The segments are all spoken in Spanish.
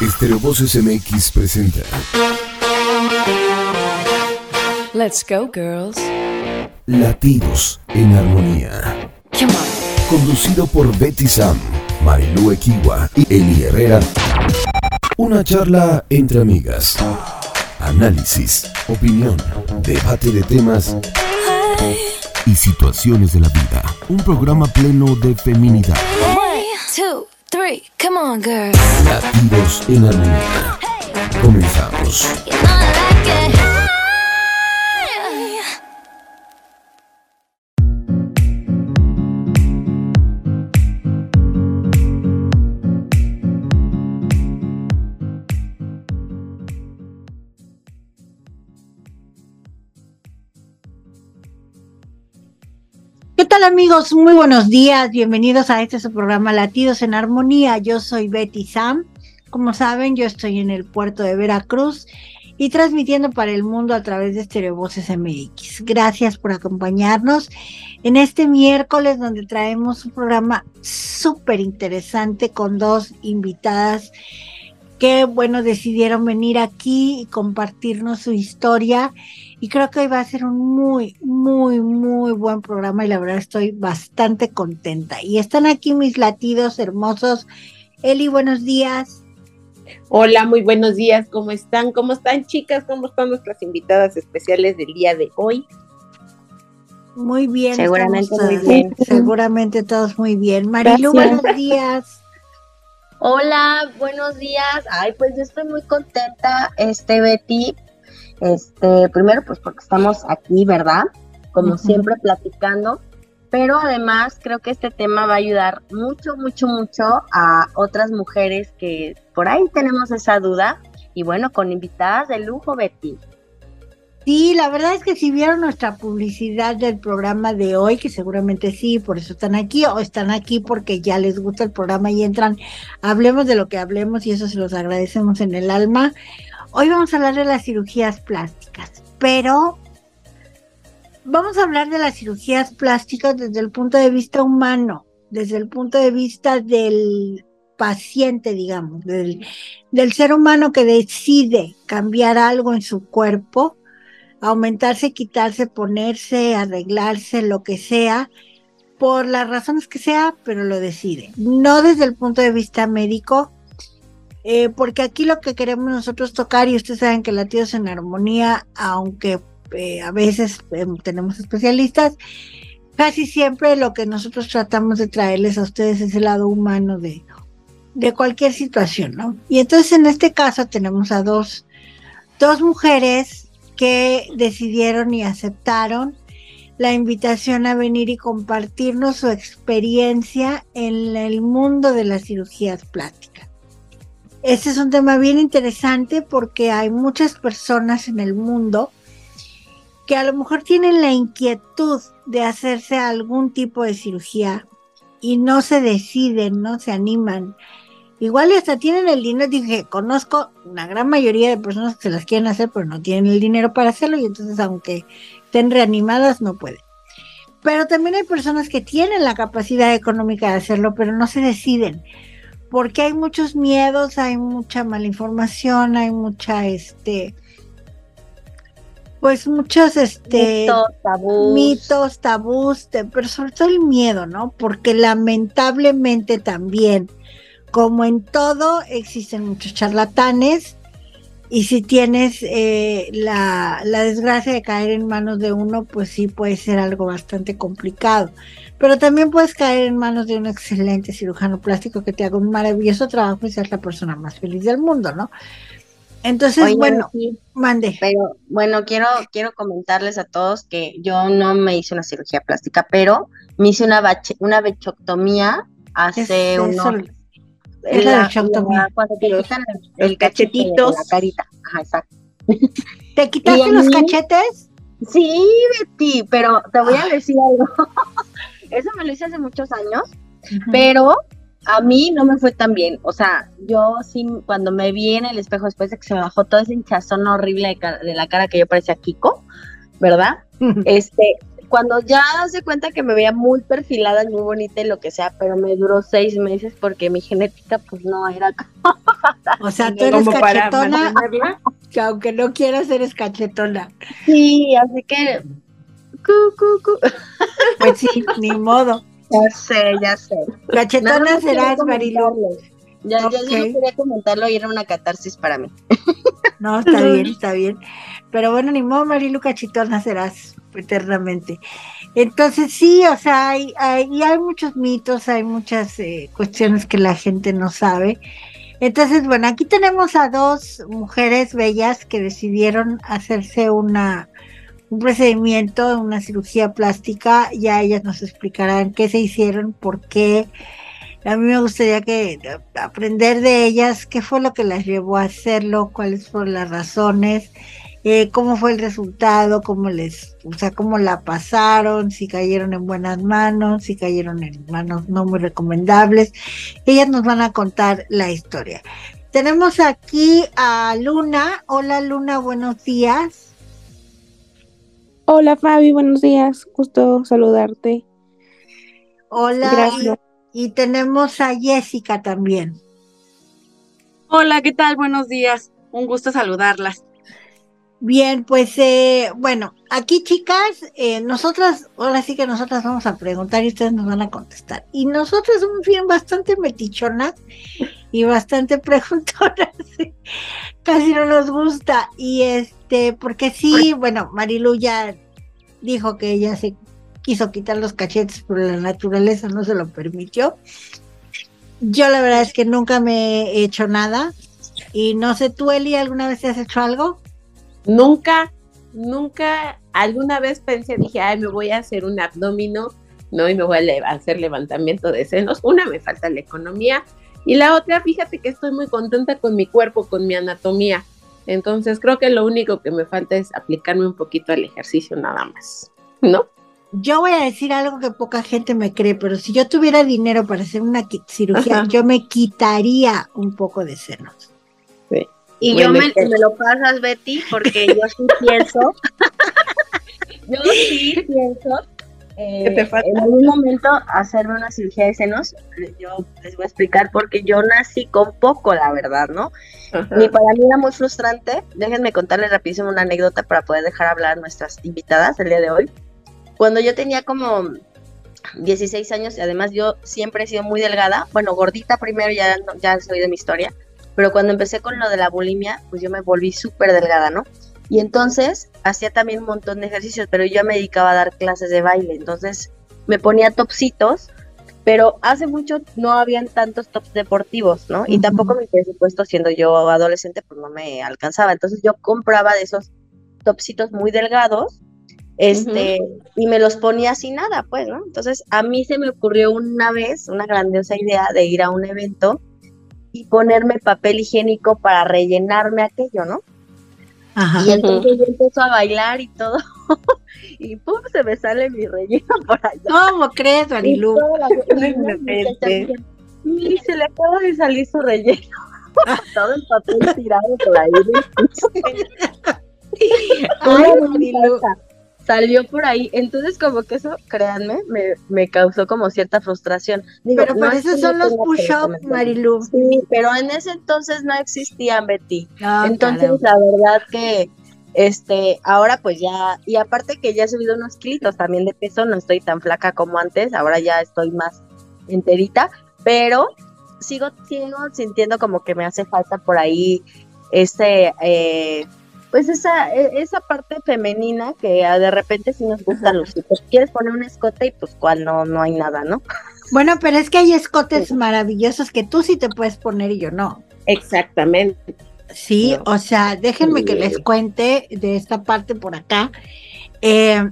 Estéreo Voces MX presenta. Let's go, girls. Latidos en Armonía. Come on. Conducido por Betty Sam, Marilu Equiwa y Eli Herrera. Una charla entre amigas. Análisis, opinión, debate de temas y situaciones de la vida. Un programa pleno de feminidad. One, two, three. Come on, girls. Latidos en Armonía. Comenzamos. Tal amigos? Muy buenos días, bienvenidos a este su programa Latidos en Armonía. Yo soy Betty Sam. Como saben, yo estoy en el puerto de Veracruz y transmitiendo para el mundo a través de Stereo Voces MX. Gracias por acompañarnos en este miércoles donde traemos un programa súper interesante con dos invitadas que, bueno, decidieron venir aquí y compartirnos su historia y creo que hoy va a ser un muy, muy, muy buen programa y la verdad estoy bastante contenta. Y están aquí mis latidos hermosos. Eli, buenos días. Hola, muy buenos días, ¿cómo están? ¿Cómo están chicas? ¿Cómo están nuestras invitadas especiales del día de hoy? Muy bien. Seguramente estamos muy todas- bien. Seguramente todos muy bien. Marilu, Gracias. buenos días. Hola, buenos días. Ay, pues yo estoy muy contenta, este Betty. Este, primero pues porque estamos aquí, ¿verdad? Como siempre platicando, pero además creo que este tema va a ayudar mucho, mucho, mucho a otras mujeres que por ahí tenemos esa duda y bueno, con invitadas de lujo, Betty. Sí, la verdad es que si vieron nuestra publicidad del programa de hoy, que seguramente sí, por eso están aquí, o están aquí porque ya les gusta el programa y entran, hablemos de lo que hablemos y eso se los agradecemos en el alma. Hoy vamos a hablar de las cirugías plásticas, pero vamos a hablar de las cirugías plásticas desde el punto de vista humano, desde el punto de vista del paciente, digamos, del, ser humano que decide cambiar algo en su cuerpo aumentarse, quitarse, ponerse, arreglarse, lo que sea, por las razones que sea, pero lo decide. No desde el punto de vista médico, eh, porque aquí lo que queremos nosotros tocar, y ustedes saben que latidos en armonía, aunque eh, a veces eh, tenemos especialistas, casi siempre lo que nosotros tratamos de traerles a ustedes es el lado humano de, de cualquier situación, ¿no? Y entonces en este caso tenemos a dos, dos mujeres que decidieron y aceptaron la invitación a venir y compartirnos su experiencia en el mundo de las cirugías plásticas. Este es un tema bien interesante porque hay muchas personas en el mundo que a lo mejor tienen la inquietud de hacerse algún tipo de cirugía y no se deciden, no se animan. Igual hasta tienen el dinero, dije, conozco una gran mayoría de personas que se las quieren hacer, pero no tienen el dinero para hacerlo y entonces aunque estén reanimadas no pueden. Pero también hay personas que tienen la capacidad económica de hacerlo, pero no se deciden, porque hay muchos miedos, hay mucha malinformación, hay mucha, este, pues muchos, este, Mitos, tabús. mitos, tabús, de- pero sobre todo el miedo, ¿no? Porque lamentablemente también, como en todo, existen muchos charlatanes y si tienes eh, la, la desgracia de caer en manos de uno, pues sí puede ser algo bastante complicado. Pero también puedes caer en manos de un excelente cirujano plástico que te haga un maravilloso trabajo y ser la persona más feliz del mundo, ¿no? Entonces, Oye, bueno, Betty, mande. Pero bueno, quiero, quiero comentarles a todos que yo no me hice una cirugía plástica, pero me hice una, bache- una bechoctomía ¿Qué hace es unos... eso? es la bechoctomía? cuando te quitan el, el cachetitos. La carita. Ajá, exacto. ¿Te quitaste los mí- cachetes? Sí, Betty, pero te voy a Ay. decir algo. Eso me lo hice hace muchos años, pero a mí no me fue tan bien. O sea, yo sí, cuando me vi en el espejo después de que se me bajó todo ese hinchazón horrible de, la cara que yo parecía Kiko, ¿verdad? Este, cuando ya se cuenta que me veía muy perfilada, muy bonita y lo que sea, pero me duró seis meses porque mi genética pues no era como... O sea, tú eres cachetona, que aunque no quieras, eres cachetona. Sí, así que... Cu, cu, cu. Pues sí, ni modo. Ya sé, ya sé. Cachetona serás, Marilu. Ya, ya, ya no quería comentarlo y era una catarsis para mí. No, está bien, está bien. Pero bueno, ni modo, Marilu, cachetona serás eternamente. Entonces sí, o sea, hay, hay, y hay muchos mitos, hay muchas eh, cuestiones que la gente no sabe. Entonces, bueno, aquí tenemos a dos mujeres bellas que decidieron hacerse una un procedimiento, una cirugía plástica. Ya ellas nos explicarán qué se hicieron, por qué. A mí me gustaría que eh, aprender de ellas qué fue lo que las llevó a hacerlo, cuáles fueron las razones, eh, cómo fue el resultado, cómo les, o sea, cómo la pasaron, si cayeron en buenas manos, si cayeron en manos no muy recomendables. Ellas nos van a contar la historia. Tenemos aquí a Luna. Hola Luna, buenos días. Hola Fabi, buenos días, gusto saludarte. Hola. Gracias. Y, y tenemos a Jessica también. Hola, ¿qué tal? Buenos días. Un gusto saludarlas. Bien, pues eh, bueno, aquí chicas, eh, nosotras, ahora sí que nosotras vamos a preguntar y ustedes nos van a contestar. Y nosotras somos bien bastante metichonas y bastante preguntonas, casi no nos gusta. Y este, porque sí, bueno, Marilu ya dijo que ella se quiso quitar los cachetes, pero la naturaleza no se lo permitió. Yo la verdad es que nunca me he hecho nada. Y no sé, tú Eli, ¿alguna vez te has hecho algo? Nunca, nunca, alguna vez pensé, dije, ay, me voy a hacer un abdomino, ¿no? Y me voy a le- hacer levantamiento de senos. Una, me falta la economía. Y la otra, fíjate que estoy muy contenta con mi cuerpo, con mi anatomía. Entonces, creo que lo único que me falta es aplicarme un poquito al ejercicio nada más, ¿no? Yo voy a decir algo que poca gente me cree, pero si yo tuviera dinero para hacer una cirugía, Ajá. yo me quitaría un poco de senos. Y Bueno, yo me, me lo pasas, Betty, porque yo sí pienso, yo sí pienso eh, ¿Qué te falta? en algún momento hacerme una cirugía de senos. Yo les voy a explicar porque yo nací con poco, la verdad, ¿no? Y para mí era muy frustrante. Déjenme contarles rapidísimo una anécdota para poder dejar hablar a nuestras invitadas el día de hoy. Cuando yo tenía como 16 años y además yo siempre he sido muy delgada, bueno, gordita primero, ya, ya soy de mi historia, pero cuando empecé con lo de la bulimia, pues yo me volví súper delgada, ¿no? Y entonces hacía también un montón de ejercicios, pero yo me dedicaba a dar clases de baile, entonces me ponía topsitos, pero hace mucho no habían tantos tops deportivos, ¿no? Y tampoco mi presupuesto, siendo yo adolescente, pues no me alcanzaba, entonces yo compraba de esos topsitos muy delgados, este, y me los ponía sin nada, pues, ¿no? Entonces a mí se me ocurrió una vez una grandiosa idea de ir a un evento y ponerme papel higiénico para rellenarme aquello, ¿no? Ajá. Y entonces yo empiezo a bailar y todo, y pum, se me sale mi relleno por allá. ¿Cómo crees, Marilu? y las muchachas dicen, "Miri, se le acaba de salir su relleno. todo el papel tirado por ahí. Ay, Marilu. Salió por ahí, entonces como que eso, créanme, me, me causó como cierta frustración. Digo, Pero no eso son los tenga push-up, presupuesto. Marilu. Sí, pero en ese entonces no existían, Betty. No, Entonces, la verdad que, este, ahora pues ya, y aparte que ya he subido unos kilitos también de peso, no estoy tan flaca como antes, ahora ya estoy más enterita, pero sigo, sigo sintiendo como que me hace falta por ahí ese, eh, pues esa, e- esa parte femenina que ah, de repente sí nos gusta lucir. Pues quieres poner un escote y pues cual no, no hay nada, ¿no? Bueno, pero es que hay escotes maravillosos que tú sí te puedes poner y yo no. Exactamente. Sí, No. o sea, déjenme que les cuente de esta parte por acá. Eh,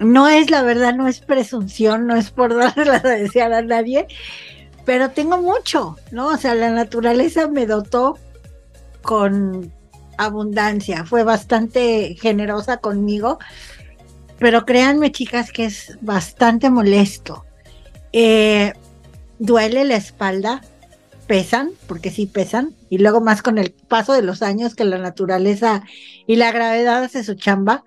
no es la verdad, no es presunción, no es por darle a desear a nadie, pero tengo mucho, ¿no? O sea, la naturaleza me dotó con abundancia, fue bastante generosa conmigo, pero créanme, chicas, que es bastante molesto. Eh, duele la espalda, pesan, porque sí pesan, y luego más con el paso de los años que la naturaleza y la gravedad hace su chamba.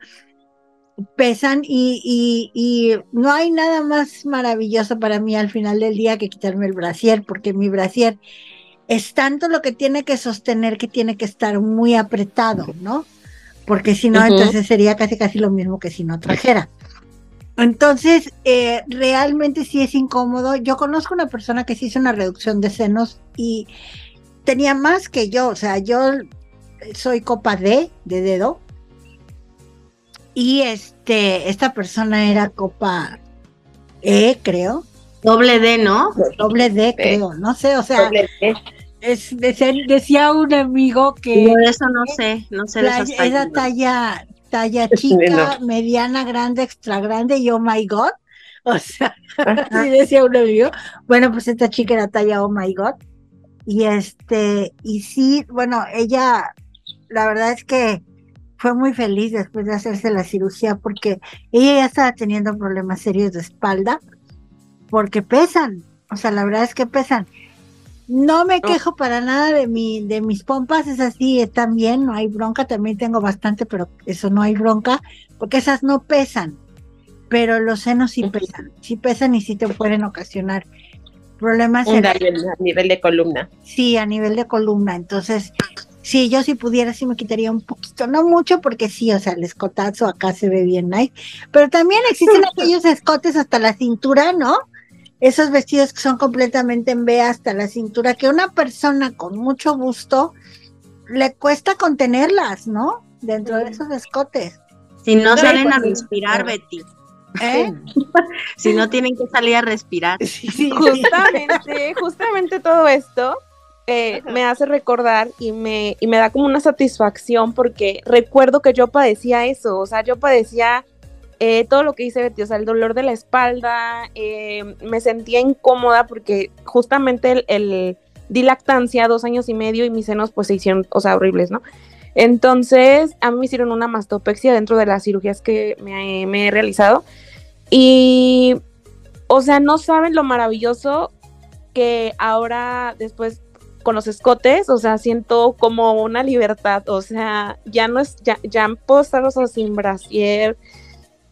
pesan y, y, y no hay nada más maravilloso para mí al final del día que quitarme el brasier, porque mi brasier es tanto lo que tiene que sostener que tiene que estar muy apretado, ¿no? Porque si no, entonces sería casi casi lo mismo que si no trajera. Entonces, eh, realmente sí es incómodo. Yo conozco una persona que se hizo una reducción de senos y tenía más que yo, o sea, yo soy copa D de dedo y este, esta persona era copa E, creo, Doble D, ¿no? doble D, creo, no sé, o sea, Doble D. es, decía, decía un amigo que Yo de eso no sé, no sé de la- esas esa talla, talla chica, mediana, grande, extra grande, y oh my god, o sea, así decía un amigo, bueno, pues esta chica era talla oh my god, y este, y sí, bueno, ella, la verdad es que fue muy feliz después de hacerse la cirugía porque ella ya estaba teniendo problemas serios de espalda porque pesan, o sea, la verdad es que pesan. No me quejo para nada de mi, de mis pompas, esas sí están bien, no hay bronca, también tengo bastante, pero eso no hay bronca, porque esas no pesan, pero los senos sí pesan, sí pesan y sí te pueden ocasionar problemas Un daño a nivel de columna. Sí, a nivel de columna. Entonces, sí, yo si pudiera, sí me quitaría un poquito, no mucho, porque sí, o sea, el escotazo acá se ve bien nice. Pero también existen aquellos escotes hasta la cintura, ¿no? Esos vestidos que son completamente en V hasta la cintura, que una persona con mucho gusto le cuesta contenerlas, ¿no? Dentro de esos escotes. Si no salen a respirar, sí. Betty. ¿Eh? Si no tienen que salir a respirar. Sí, sí, sí. Justamente, justamente todo esto eh, me hace recordar y me, y me da como una satisfacción porque recuerdo que yo padecía eso, o sea, yo padecía eh, todo lo que dice Betty, o sea, el dolor de la espalda, eh, me sentía incómoda porque justamente el, el di lactancia dos años y medio y mis senos pues se hicieron, o sea, horribles, ¿no? Entonces, a mí me hicieron una mastopexia dentro de las cirugías que me, he realizado. Y, o sea, no saben lo maravilloso que ahora después con los escotes, o sea, siento como una libertad, o sea, ya no es, ya, ya puedo estar o sin brasier,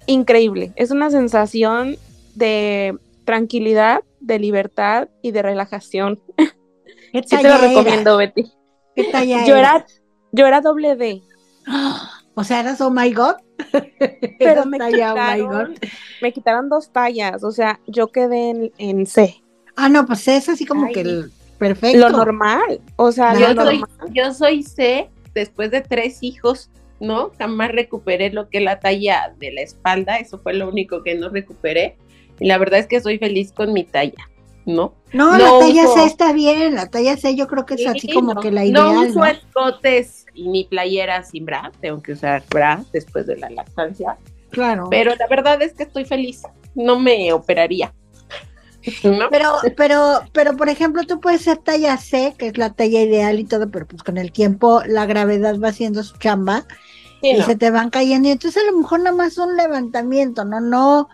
increíble, es una sensación de tranquilidad, de libertad y de relajación. ¿Qué Sí te lo recomiendo, Betty. ¿Qué talla Yo era, yo era doble D, O sea, eras oh my god. pero me talla, oh my god. quitaron, me quitaron dos tallas, o sea, yo quedé en, en C, Ah, no, pues es así como Ay. que el perfecto. lo normal, o sea, Claro. lo Yo soy, normal. yo soy C, después de tres hijos, ¿no? Jamás recuperé lo que es la talla de la espalda, eso fue lo único que no recuperé. Y la verdad es que soy feliz con mi talla, ¿no? No, No la talla uso- C está bien, la talla C yo creo que es así Sí, como no, que la No ideal, uso ¿no? escotes y ni playera sin bra, tengo que usar bra después de la lactancia. Claro. Pero la verdad es que estoy feliz, no me operaría. ¿No? Pero, pero, pero por ejemplo, tú puedes ser talla C, que es la talla ideal y todo, pero pues con el tiempo la gravedad va haciendo su chamba Sí, y no. se te van cayendo. Y entonces a lo mejor nada más un levantamiento, ¿no? No,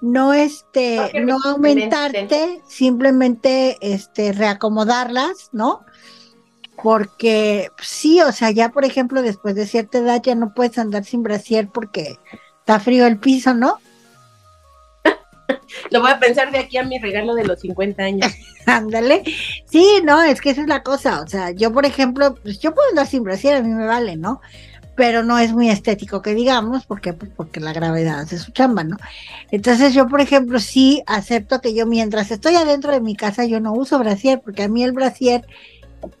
no este, No no me aumentarte, simplemente este reacomodarlas, ¿no? Porque sí, o sea, ya por ejemplo, después de cierta edad ya no puedes andar sin brasier porque está frío el piso, ¿no? Lo voy a pensar de aquí a mi regalo de los 50 años. Ándale. Sí, no, es que esa es la cosa. O sea, yo, por ejemplo, pues yo puedo andar sin brasier, a mí me vale, ¿no? Pero no es muy estético que digamos, porque pues, porque la gravedad hace su chamba, ¿no? Entonces yo, por ejemplo, sí acepto que yo mientras estoy adentro de mi casa yo no uso brasier, porque a mí el brasier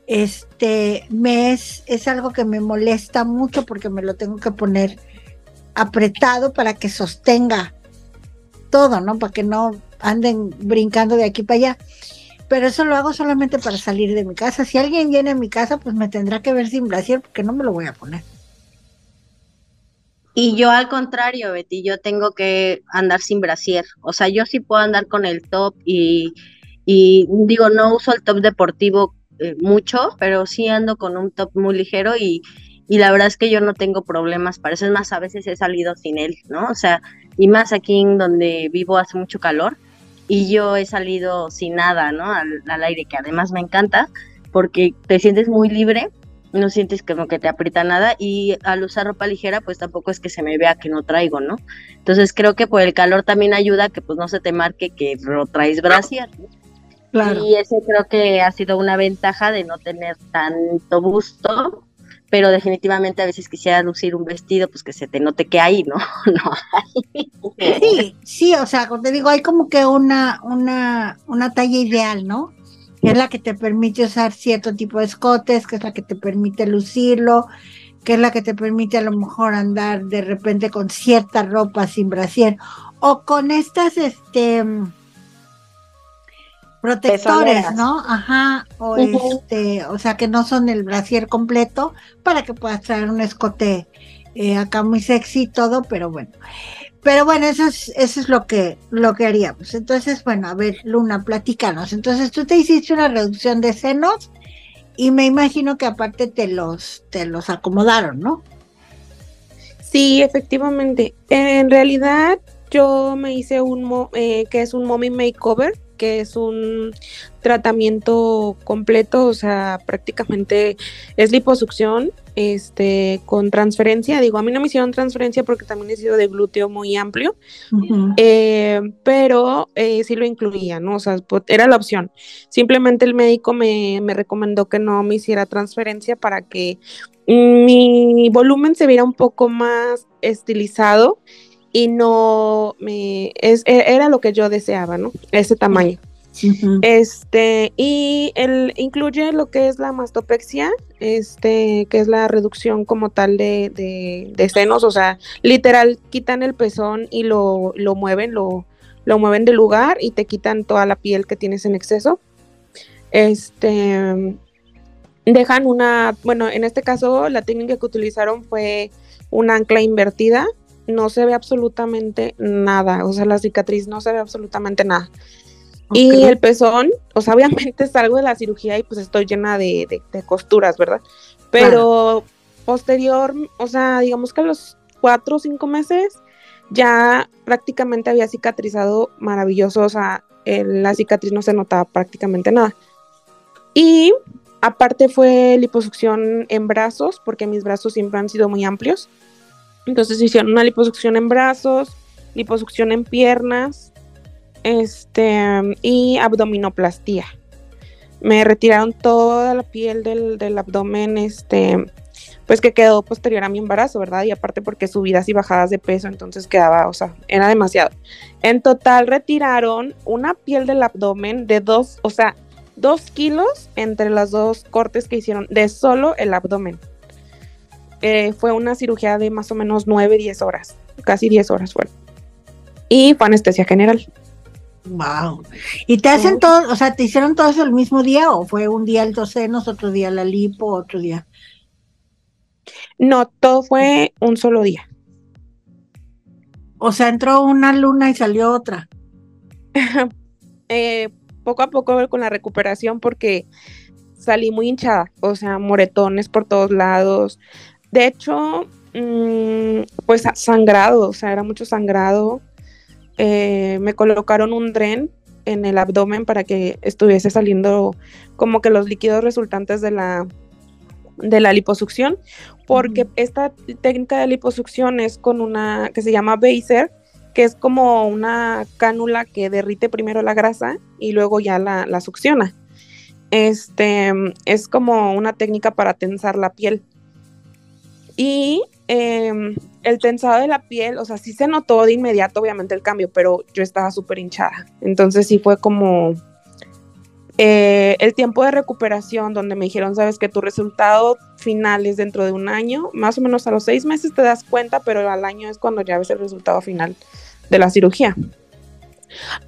este me es es algo que me molesta mucho porque me lo tengo que poner apretado para que sostenga todo, ¿no? Para que no anden brincando de aquí para allá pero eso lo hago solamente para salir de mi casa. Si alguien viene a mi casa, pues me tendrá que ver sin brasier porque no me lo voy a poner. Y yo al contrario, Betty, yo tengo que andar sin brasier. O sea, yo sí puedo andar con el top y, digo, no uso el top deportivo eh, mucho, pero sí ando con un top muy ligero y, y la verdad es que yo no tengo problemas para eso. Es más, a veces he salido sin él, ¿no? O sea, y más aquí en donde vivo hace mucho calor y yo he salido sin nada, ¿no? Al, al aire, que además me encanta porque te sientes muy libre no sientes como que te aprieta nada y al usar ropa ligera pues tampoco es que se me vea que no traigo, ¿no? Entonces creo que por el calor también ayuda que pues no se te marque que no traes brasier. ¿no? Claro. Y eso creo que ha sido una ventaja de no tener tanto busto, pero definitivamente a veces quisiera lucir un vestido, pues que se te note que hay, ¿no? no hay. Sí, sí, o sea, te digo, hay como que una, una, una talla ideal, ¿no? Que es la que te permite usar cierto tipo de escotes, que es la que te permite lucirlo, que es la que te permite a lo mejor andar de repente con cierta ropa sin brasier, o con estas, este, protectores, Pezoneras. ¿no? Ajá, o este, o sea, que no son el brasier completo, para que puedas traer un escote eh, acá muy sexy y todo, pero bueno. Pero bueno, eso es, eso es lo que, lo que haríamos. Entonces, bueno, a ver, Luna, platícanos. Entonces, tú te hiciste una reducción de senos y me imagino que aparte te los, te los acomodaron, ¿no? Sí, efectivamente. En realidad, yo me hice un mo- eh, que es un mommy makeover, que es un tratamiento completo, o sea, prácticamente es liposucción, este, con transferencia. Digo, a mí no me hicieron transferencia porque también he sido de glúteo muy amplio, eh, pero eh, sí lo incluía, ¿no? O sea, pues, era la opción. Simplemente el médico me, me recomendó que no me hiciera transferencia para que mi volumen se viera un poco más estilizado y no me es, e- era lo que yo deseaba, ¿no? Ese tamaño. Este, y el incluye lo que es la mastopexia, este, que es la reducción como tal de, de, de senos, o sea, literal, quitan el pezón y lo, lo mueven, lo, lo mueven de lugar y te quitan toda la piel que tienes en exceso. Este, dejan una, bueno, en este caso la técnica que utilizaron fue una ancla invertida, no se ve absolutamente nada, o sea, la cicatriz no se ve absolutamente nada. Y el pezón, o sea, obviamente salgo de la cirugía y pues estoy llena de, de- costuras, ¿verdad? Pero posterior, o sea, digamos que a los cuatro o cinco meses ya prácticamente había cicatrizado maravilloso, o sea, la cicatriz no se notaba prácticamente nada. Y aparte fue liposucción en brazos, porque mis brazos siempre han sido muy amplios. Entonces hicieron una liposucción en brazos, liposucción en piernas, este, y abdominoplastía. Me retiraron toda la piel del, del abdomen, este, pues que quedó posterior a mi embarazo, ¿verdad? Y aparte porque subidas y bajadas de peso, entonces quedaba, o sea, era demasiado. En total retiraron una piel del abdomen de dos, o sea, dos kilos entre las dos cortes que hicieron de solo el abdomen. Eh, fue una cirugía de más o menos 9, 10 horas, casi 10 horas fueron. Y fue anestesia general. Wow. ¿Y te hacen todo, o sea, te hicieron todo eso el mismo día o fue un día el dos senos, otro día la lipo, otro día? No, todo fue un solo día. O sea, entró una luna y salió otra. Eh, poco a poco con la recuperación porque salí muy hinchada, o sea, moretones por todos lados. De hecho, mm, pues sangrado, o sea, era mucho sangrado. Eh, me colocaron un dren en el abdomen para que estuviese saliendo como que los líquidos resultantes de la de la liposucción, porque esta técnica de liposucción es con una que se llama Baser, que es como una cánula que derrite primero la grasa y luego ya la, la succiona. Este es como una técnica para tensar la piel. Y em, el tensado de la piel, o sea, sí se notó de inmediato, obviamente, el cambio, pero yo estaba súper hinchada. Entonces sí fue como eh, el tiempo de recuperación donde me dijeron, sabes que tu resultado final es dentro de un año, más o menos a los seis meses te das cuenta, pero al año es cuando ya ves el resultado final de la cirugía.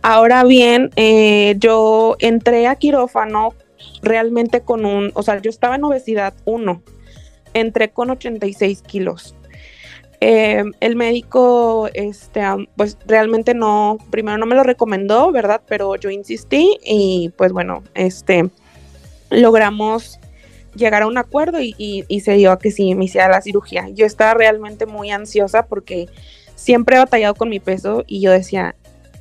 Ahora bien, eh, yo entré a quirófano realmente con un, o sea, yo estaba en obesidad 1, entré con 86 kilos. Eh, el médico, este, pues realmente no, primero no me lo recomendó, ¿verdad? Pero yo insistí y pues bueno, este, logramos llegar a un acuerdo y, y- y se dio a que sí me hiciera la cirugía. Yo estaba realmente muy ansiosa porque siempre he batallado con mi peso y yo decía,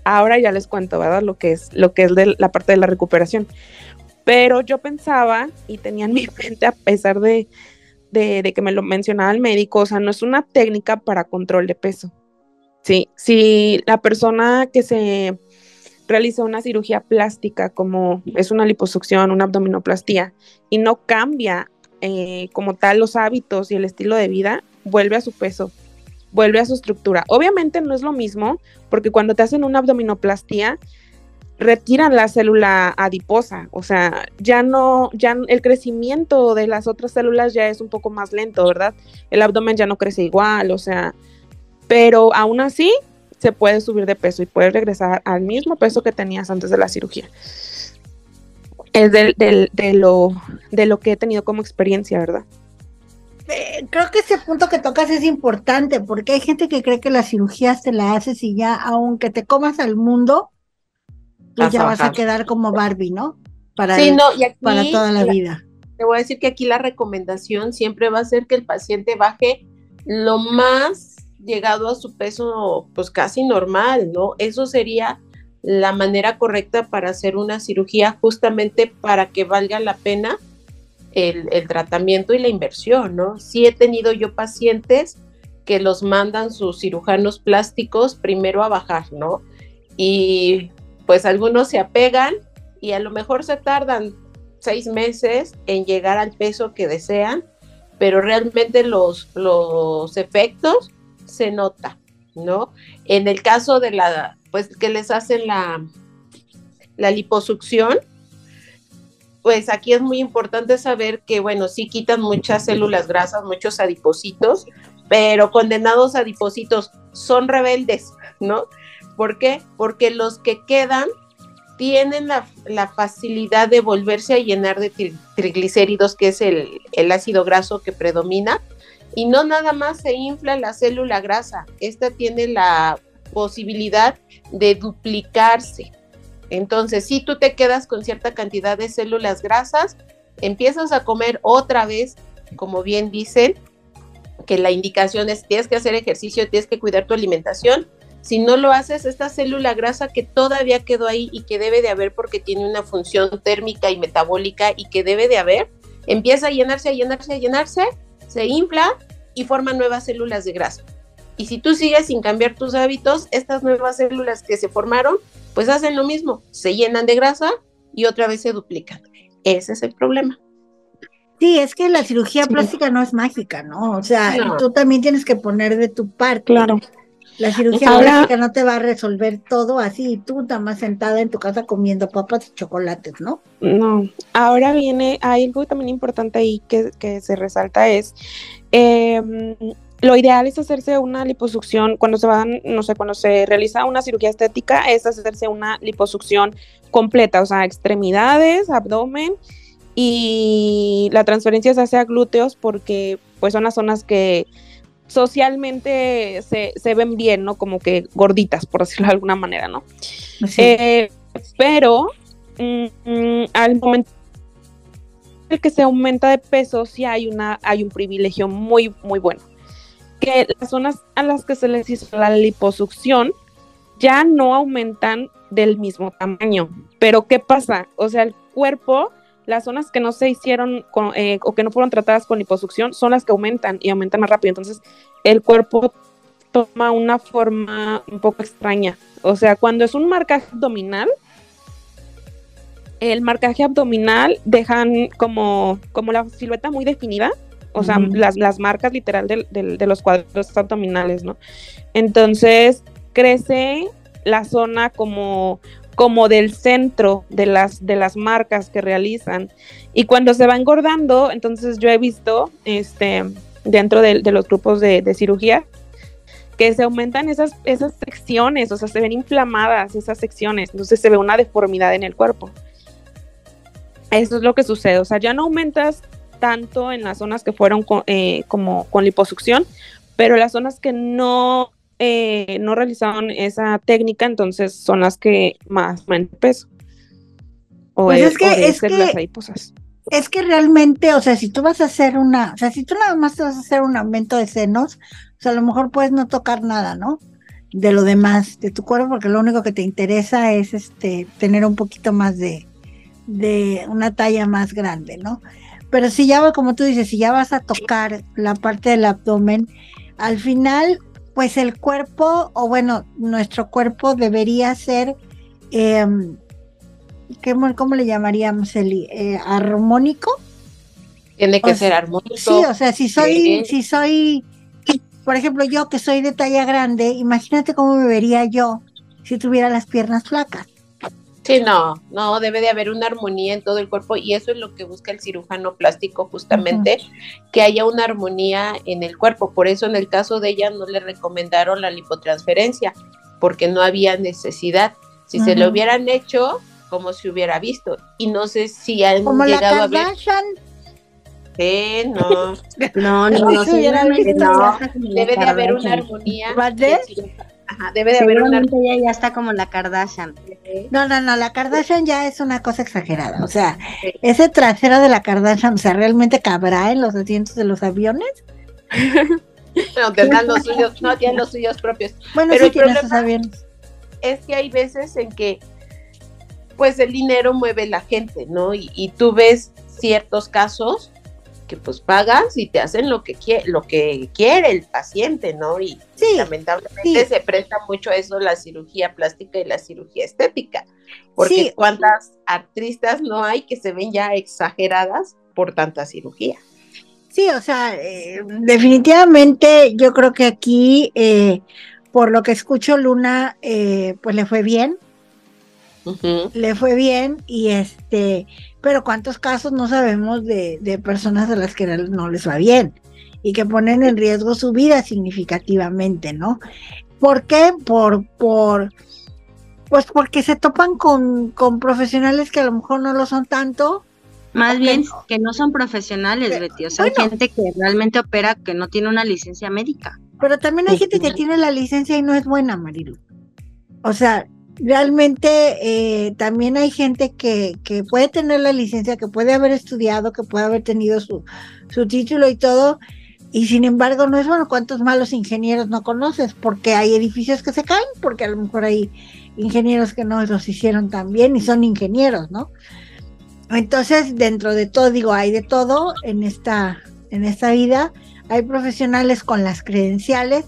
ahora ya les cuento, ¿verdad? Lo que es, lo que es de la parte de la recuperación. Pero yo pensaba y tenía en mi mente, a pesar de, de, que me lo mencionaba el médico, o sea, no es una técnica para control de peso. Sí, si la persona que se realiza una cirugía plástica, como es una liposucción, una abdominoplastía, y no cambia eh, como tal los hábitos y el estilo de vida, vuelve a su peso, vuelve a su estructura. Obviamente no es lo mismo, porque cuando te hacen una abdominoplastía, retiran la célula adiposa, o sea, ya no, ya el crecimiento de las otras células ya es un poco más lento, ¿verdad? El abdomen ya no crece igual, o sea, pero aún así se puede subir de peso y puedes regresar al mismo peso que tenías antes de la cirugía. Es de, lo, de lo que he tenido como experiencia, ¿verdad? Eh, creo que ese punto que tocas es importante porque hay gente que cree que la cirugía se la haces y ya, aunque te comas al mundo, tú ya vas a quedar como Barbie, ¿no? Para, para toda la vida. Te voy a decir que aquí la recomendación siempre va a ser que el paciente baje lo más llegado a su peso pues casi normal, ¿no? Eso sería la manera correcta para hacer una cirugía justamente para que valga la pena el, el, tratamiento y la inversión, ¿no? Sí he tenido yo pacientes que los mandan sus cirujanos plásticos primero a bajar, ¿no? Y pues algunos se apegan y a lo mejor se tardan seis meses en llegar al peso que desean, pero realmente los, los efectos se nota, ¿no? En el caso de la, pues que les hacen la, la liposucción, pues aquí es muy importante saber que, bueno, sí quitan muchas células grasas, muchos adipositos, pero condenados adipositos son rebeldes, ¿no? ¿Por qué? Porque los que quedan tienen la, facilidad de volverse a llenar de triglicéridos, que es el, el, ácido graso que predomina, y no nada más se infla la célula grasa, esta tiene la posibilidad de duplicarse. Entonces, si tú te quedas con cierta cantidad de células grasas, empiezas a comer otra vez, como bien dicen, que la indicación es tienes que hacer ejercicio, tienes que cuidar tu alimentación. Si no lo haces, esta célula grasa que todavía quedó ahí y que debe de haber porque tiene una función térmica y metabólica y que debe de haber, empieza a llenarse, a llenarse, a llenarse, se infla y forma nuevas células de grasa. Y si tú sigues sin cambiar tus hábitos, estas nuevas células que se formaron, pues hacen lo mismo, se llenan de grasa y otra vez se duplican. Ese es el problema. Sí, es que la cirugía plástica no es mágica, ¿no? O sea, tú también tienes que poner de tu parte. Claro. La cirugía plástica no te va a resolver todo así, tú estás más sentada en tu casa comiendo papas y chocolates, ¿no? No. Ahora viene, algo también importante ahí que, que se resalta es eh, lo ideal es hacerse una liposucción cuando se van, no sé, cuando se realiza una cirugía estética, es hacerse una liposucción completa, o sea, extremidades, abdomen y la transferencia se hace a glúteos porque pues son las zonas que socialmente se, se ven bien, ¿no? Como que gorditas, por decirlo de alguna manera, ¿no? Eh, pero mm, mm, al momento el que se aumenta de peso, sí hay, una, hay un privilegio muy, muy bueno que las zonas a las que se les hizo la liposucción ya no aumentan del mismo tamaño. Pero ¿qué pasa? O sea, el cuerpo, las zonas que no se hicieron eh, o que no fueron tratadas con liposucción son las que aumentan y aumentan más rápido. Entonces, el cuerpo toma una forma un poco extraña. O sea, cuando es un marcaje abdominal, el marcaje abdominal dejan como, como la silueta muy definida o sea, las, las, marcas literal de, los cuadros abdominales, ¿no? Entonces, crece la zona como, como del centro de las, de las marcas que realizan. Y cuando se va engordando, entonces yo he visto este, dentro de, los grupos de, cirugía que se aumentan esas, esas secciones, o sea, se ven inflamadas esas secciones, entonces se ve una deformidad en el cuerpo. Eso es lo que sucede, o sea, ya no aumentas tanto en las zonas que fueron eh, como con liposucción, pero las zonas que no, eh, no realizaron esa técnica, entonces son las que más el peso. O pues es, que, es que, Es que realmente, o sea, si tú vas a hacer una, o sea, si tú nada más te vas a hacer un aumento de senos, o sea, a lo mejor puedes no tocar nada, ¿no? De lo demás, de tu cuerpo, porque lo único que te interesa es este tener un poquito más de, de una talla más grande, ¿no? pero si ya, como tú dices, si ya vas a tocar la parte del abdomen, al final, pues el cuerpo, o bueno, nuestro cuerpo debería ser, eh, ¿cómo, cómo le llamaríamos, Eli? Eh, ¿Armónico? Tiene que O ser armónico. Sí, o sea, si soy, Sí. si soy, por ejemplo, yo que soy de talla grande, imagínate cómo me vería yo si tuviera las piernas flacas. Sí, no, no, debe de haber una armonía en todo el cuerpo y eso es lo que busca el cirujano plástico justamente, que haya una armonía en el cuerpo. Por eso en el caso de ella no le recomendaron la lipotransferencia, porque no había necesidad. Si se lo hubieran hecho, como se hubiera visto. Y no sé si han Como la llegado a ver. Sí, no, No, no, no, hubiera visto. la debe de haber una armonía. ¿Vale? Ajá, debe de haber una ella ya está como la Kardashian. No, no, no, la Kardashian ya es una cosa exagerada. O sea, ese trasero de la Kardashian, o sea, ¿realmente cabrá en los asientos de los aviones? No, tendrán los suyos, no tienen los suyos propios. Bueno, Pero sí el tiene problema- esos aviones. es que hay veces en que pues el dinero mueve la gente, ¿no? Y, y tú ves ciertos casos que pues pagas y te hacen lo que quiere, lo que quiere el paciente, ¿no? Y Sí, lamentablemente sí. se presta mucho a eso la cirugía plástica y la cirugía estética, porque Sí. cuántas artistas no hay que se ven ya exageradas por tanta cirugía. Sí, o sea, eh, definitivamente yo creo que aquí, eh, por lo que escucho, Luna, eh, pues le fue bien, Le fue bien y este, pero cuántos casos no sabemos de, de personas a las que no les va bien y que ponen en riesgo su vida significativamente, ¿no? ¿Por qué? Por, por, pues porque se topan con, con profesionales que a lo mejor no lo son tanto. Más bien que no son profesionales, Pero, Betty. O sea, bueno. hay gente que realmente opera que no tiene una licencia médica. Pero también hay gente que tiene la licencia y no es buena, Marilu. O sea, realmente eh, también hay gente que, puede tener la licencia, que puede haber estudiado, que puede haber tenido su, su título y todo, y sin embargo no es bueno. ¿Cuántos malos ingenieros no conoces? Porque hay edificios que se caen, porque a lo mejor hay ingenieros que no los hicieron tan bien y son ingenieros, ¿no? Entonces, dentro de todo, digo, hay de todo en esta, en esta vida hay profesionales con las credenciales,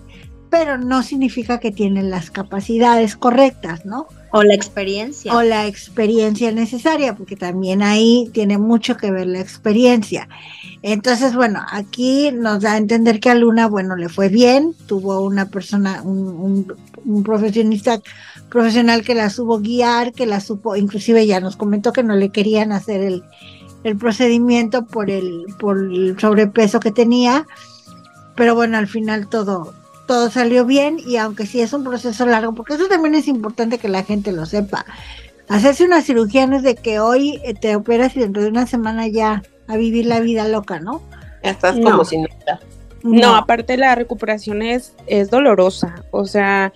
pero no significa que tienen las capacidades correctas, ¿no? O la experiencia. O la experiencia necesaria, porque también ahí tiene mucho que ver la experiencia. Entonces, bueno, aquí nos da a entender que a Luna, bueno, le fue bien, tuvo una persona, un, un- un profesionista profesional que la supo guiar, que la supo, inclusive ya nos comentó que no le querían hacer el, el procedimiento por el, por el sobrepeso que tenía, pero bueno, al final todo, todo salió bien y aunque sí es un proceso largo, porque eso también es importante que la gente lo sepa. Hacerse una cirugía no es de que hoy eh, te operas y dentro de una semana ya a vivir la vida loca, ¿no? Ya estás No. como si nada. No, aparte la recuperación es, es dolorosa, o sea,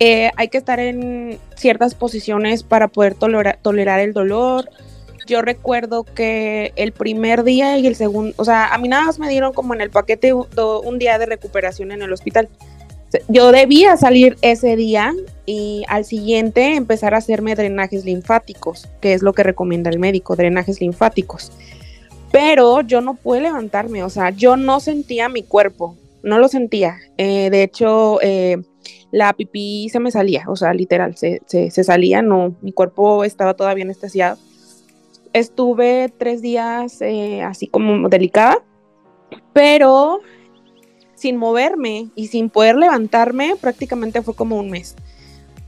eh, hay que estar en ciertas posiciones para poder tolera- tolerar el dolor. Yo recuerdo que el primer día y el segundo, o sea, a mí nada más me dieron como en el paquete un, día de recuperación en el hospital. Yo debía salir ese día y al siguiente empezar a hacerme drenajes linfáticos, que es lo que recomienda el médico, drenajes linfáticos pero yo no pude levantarme, o sea, yo no sentía mi cuerpo, no lo sentía. Eh, de hecho, eh, la pipí se me salía, o sea, literal, se, se, se salía, no, mi cuerpo estaba todavía anestesiado. Estuve tres días eh, así como delicada, pero sin moverme y sin poder levantarme, prácticamente fue como un mes.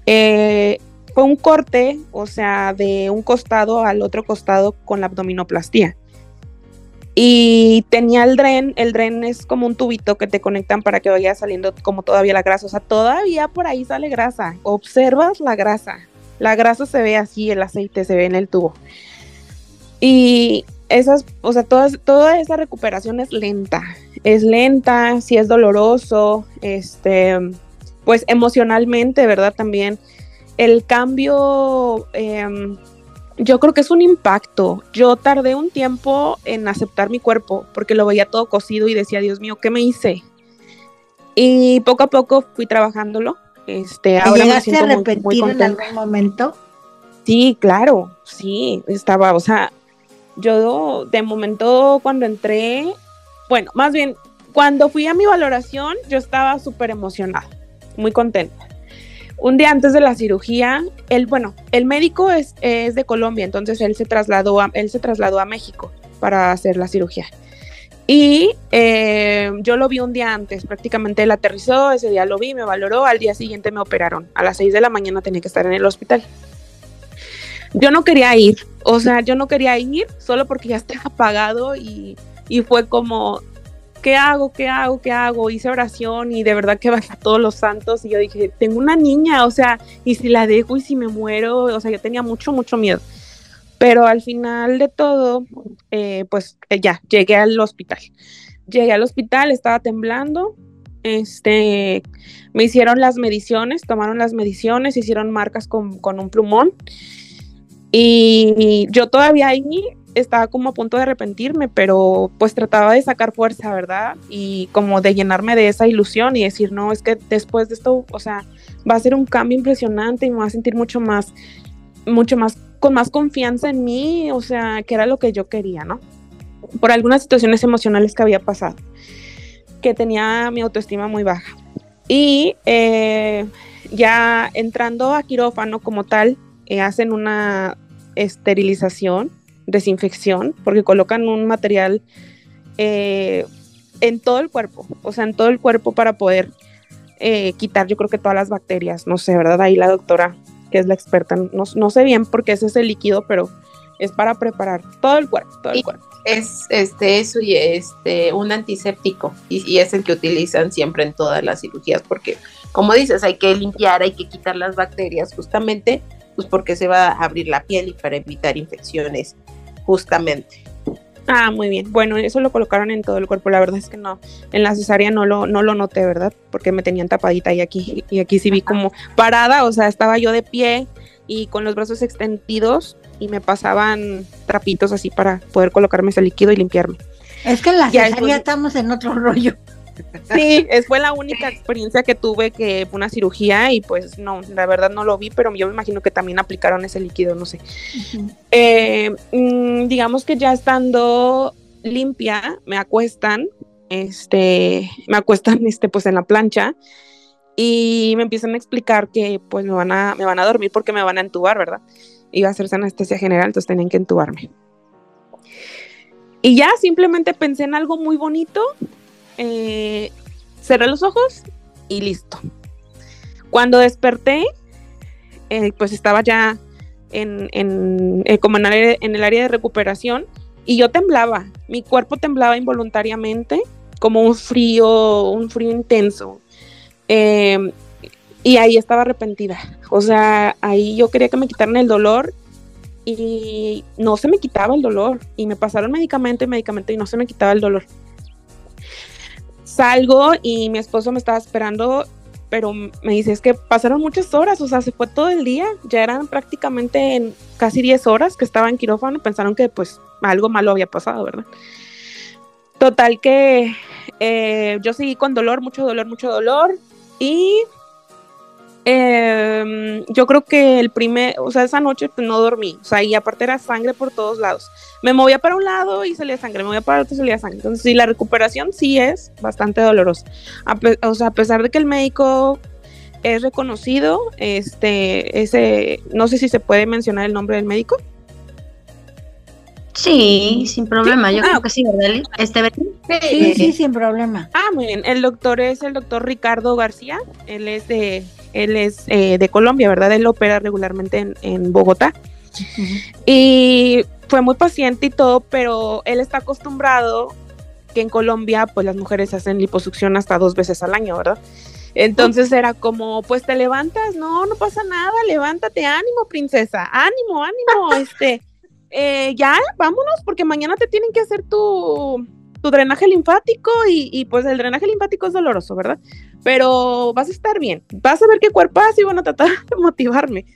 Eh, fue un corte, o sea, de un costado al otro costado con la abdominoplastía. Y tenía el dren, el dren es como un tubito que te conectan para que vaya saliendo como todavía la grasa, o sea, todavía por ahí sale grasa, observas la grasa, la grasa se ve así, el aceite se ve en el tubo. Y esas, o sea, todas, toda esa recuperación es lenta, es lenta, si es doloroso, este, pues emocionalmente, ¿verdad? También el cambio, em, yo creo que es un impacto. Yo tardé un tiempo en aceptar mi cuerpo porque lo veía todo cocido y decía, Dios mío, ¿qué me hice? Y poco a poco fui trabajándolo. Este, ¿Te ahora me llegaste a muy, muy repetir en algún momento? Sí, claro, sí, estaba, o sea, Yo de momento cuando entré, bueno, más bien cuando fui a mi valoración, yo estaba súper emocionada, muy contenta. Un día antes de la cirugía, él, bueno, el médico es, es de Colombia, entonces él se trasladó a, él se trasladó a México para hacer la cirugía. Y eh, yo lo vi un día antes, prácticamente él aterrizó, ese día lo vi, me valoró, al día siguiente me operaron. A las 6 de la mañana tenía que estar en el hospital. Yo no quería ir, o sea, yo no quería ir solo porque ya estaba pagado y, y fue como, ¿qué hago? ¿Qué hago? ¿Qué hago? Hice oración y de verdad que bajé a todos los santos y yo dije, tengo una niña, o sea, y si la dejo y si me muero, o sea, yo tenía mucho, mucho miedo. Pero al final de todo, eh, pues eh, ya, llegué al hospital. Llegué al hospital, estaba temblando, este, me hicieron las mediciones, tomaron las mediciones, hicieron marcas con, con un plumón. Y yo todavía ahí estaba como a punto de arrepentirme, pero pues trataba de sacar fuerza, ¿verdad? Y como de llenarme de esa ilusión y decir, no, es que después de esto, o sea, va a ser un cambio impresionante y me va a sentir mucho más, mucho más, con más confianza en mí, o sea, que era lo que yo quería, ¿no? Por algunas situaciones emocionales que había pasado, que tenía mi autoestima muy baja. Y eh, ya entrando a quirófano como tal, eh, hacen una esterilización, desinfección, porque colocan un material eh, en todo el cuerpo, o sea, en todo el cuerpo para poder eh, quitar, yo creo que todas las bacterias, no sé, ¿verdad? Ahí la doctora, que es la experta, no, no sé bien porque ese es el líquido, pero es para preparar todo el cuerpo, todo el Y- cuerpo. Es este, eso y este, un antiséptico y, y es el que utilizan siempre en todas las cirugías porque, como dices, hay que limpiar, hay que quitar las bacterias justamente, pues porque se va a abrir la piel y para evitar infecciones justamente. Ah, muy bien. Bueno, eso lo colocaron en todo el cuerpo. La verdad es que no, en la cesárea no lo, no lo noté, ¿verdad? Porque me tenían tapadita y aquí, y aquí sí vi como parada, o sea, estaba yo de pie y con los brazos extendidos y me pasaban trapitos así para poder colocarme ese líquido y limpiarme. Es que en la Ya, cesárea estamos en otro rollo. Sí, es, fue la única experiencia que tuve que fue una cirugía y pues no, la verdad no lo vi, pero yo me imagino que también aplicaron ese líquido, no sé. Eh, mm, digamos que ya estando limpia, me acuestan, este, me acuestan, este, pues en la plancha y me empiezan a explicar que pues me van a, me van a dormir porque me van a entubar, ¿verdad? Iba a hacerse anestesia general, entonces tenían que entubarme. Y ya simplemente pensé en algo muy bonito, eh, cerré los ojos y listo. Cuando desperté, eh, pues estaba ya en, eh, en, el área- de recuperación y yo temblaba, mi cuerpo temblaba involuntariamente, como un frío, un frío intenso. Eh, y ahí estaba arrepentida. O sea, ahí yo quería que me quitaran el dolor y no se me quitaba el dolor. Y me pasaron medicamento y medicamento y no se me quitaba el dolor. Salgo y mi esposo me estaba esperando, pero me dice, es que pasaron muchas horas, o sea, se fue todo el día, ya eran prácticamente en casi 10 horas que estaba en quirófano, pensaron que pues algo malo había pasado, ¿verdad? Total que eh, yo seguí con dolor, mucho dolor, mucho dolor y eh, yo creo que el primer, o sea, esa noche pues, no dormí, o sea, y aparte era sangre por todos lados. Me movía para un lado y salía sangre, me movía para otro y salía sangre. Entonces, sí, la recuperación sí es bastante dolorosa. O sea, a pesar de que el médico es reconocido, este, ese, no sé si se puede mencionar el nombre del médico. Sí, sin problema. Yo Ah. creo que sí, ¿verdad? Este? Sí, sí, sin problema. Ah, muy bien. El doctor es el doctor Ricardo García. Él es de, él es eh, de Colombia, ¿verdad? Él opera regularmente en, en Bogotá. Y fue muy paciente y todo, pero él está acostumbrado que en Colombia, pues las mujeres hacen liposucción hasta dos veces al año, ¿verdad? Entonces era como, pues te levantas, no, no pasa nada, levántate, ánimo, princesa, ánimo, ánimo, este, eh, ya, vámonos, porque mañana te tienen que hacer tu, tu drenaje linfático y, pues el drenaje linfático es doloroso, ¿verdad? Pero vas a estar bien, vas a ver qué cuerpo has y van a tratar de motivarme.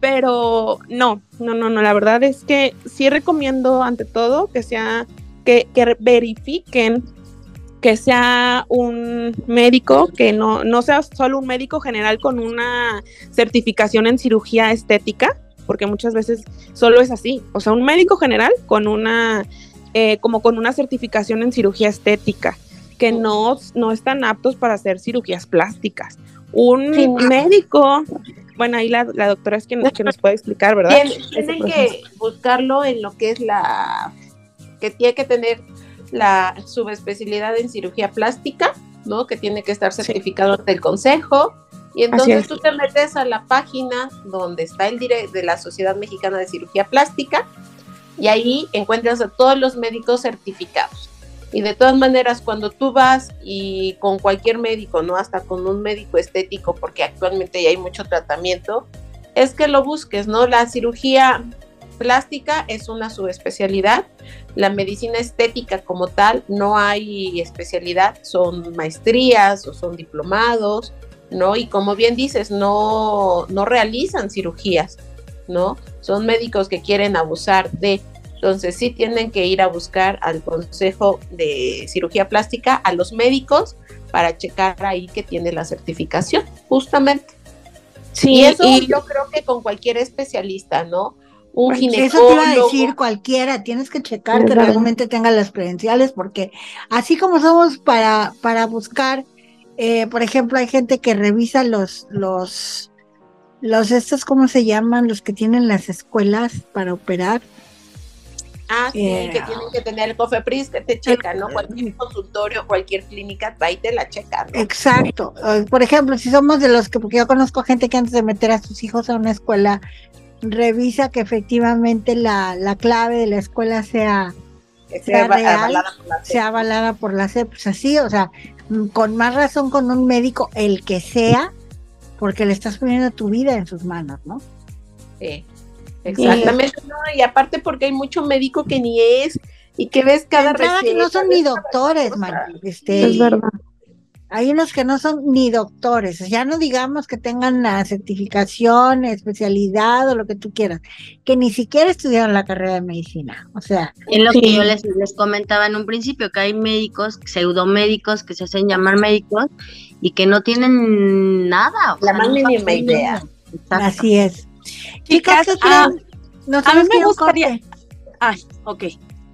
Pero no, no, no, no, la verdad es que sí recomiendo ante todo que sea, que, que verifiquen que sea un médico, que no, no sea solo un médico general con una certificación en cirugía estética, porque muchas veces solo es así. O sea, un médico general con una, eh, como con una certificación en cirugía estética, que no, no están aptos para hacer cirugías plásticas. Un Sí. médico, bueno, ahí la, la doctora es quien, que nos puede explicar, ¿verdad? Tienen que buscarlo en lo que es la que tiene que tener la subespecialidad en cirugía plástica, ¿no? Que tiene que estar certificado ante el consejo. Y entonces es. tú te metes a la página donde está el direct de la Sociedad Mexicana de Cirugía Plástica y ahí encuentras a todos los médicos certificados. Y de todas maneras, cuando tú vas y con cualquier médico, no hasta con un médico estético, porque actualmente ya hay mucho tratamiento, es que lo busques, ¿no? La cirugía plástica es una subespecialidad. La medicina estética como tal no hay especialidad, son maestrías o son diplomados, ¿no? Y como bien dices, no, no realizan cirugías, ¿no? Son médicos que quieren abusar de. Entonces sí tienen que ir a buscar al Consejo de Cirugía Plástica, a los médicos, para checar ahí que tiene la certificación, justamente. Sí, y eso y- yo creo que con cualquier especialista, ¿no? Un Eso te ginecólogo. iba a decir cualquiera, tienes que checar que realmente tenga las credenciales, porque así como somos para, para buscar, eh, por ejemplo, hay gente que revisa los, los, los estos, ¿cómo se llaman? Los que tienen las escuelas para operar. Ah, sí, Eh, que tienen que tener el COFEPRIS que te checa, ¿no? Cualquier consultorio, cualquier clínica y te la checa, ¿no? Exacto. Eh, Por ejemplo, si somos de los que, porque yo conozco gente que antes de meter a sus hijos a una escuela, revisa que efectivamente la, la clave de la escuela sea sea real, avalada por la sea avalada por la SEP, pues así, o sea, con más razón con un médico, el que sea, porque le estás poniendo tu vida en sus manos, ¿no? Sí, exactamente. No, y aparte porque hay mucho médico que ni es y que ves cada que no son ni doctores, man. Este, es verdad. Hay unos que no son ni doctores, ya no digamos que tengan la certificación, especialidad o lo que tú quieras, que ni siquiera estudiaron la carrera de medicina, o sea, Es lo Sí. que yo les, les comentaba en un principio, que hay médicos, pseudomédicos, que se hacen llamar médicos y que no tienen nada. o La sea, más no mínima idea. así es. Chicas, Chicas, ¿qué ah, creen? Nos a mí me a gustaría- corte. Ay, ok.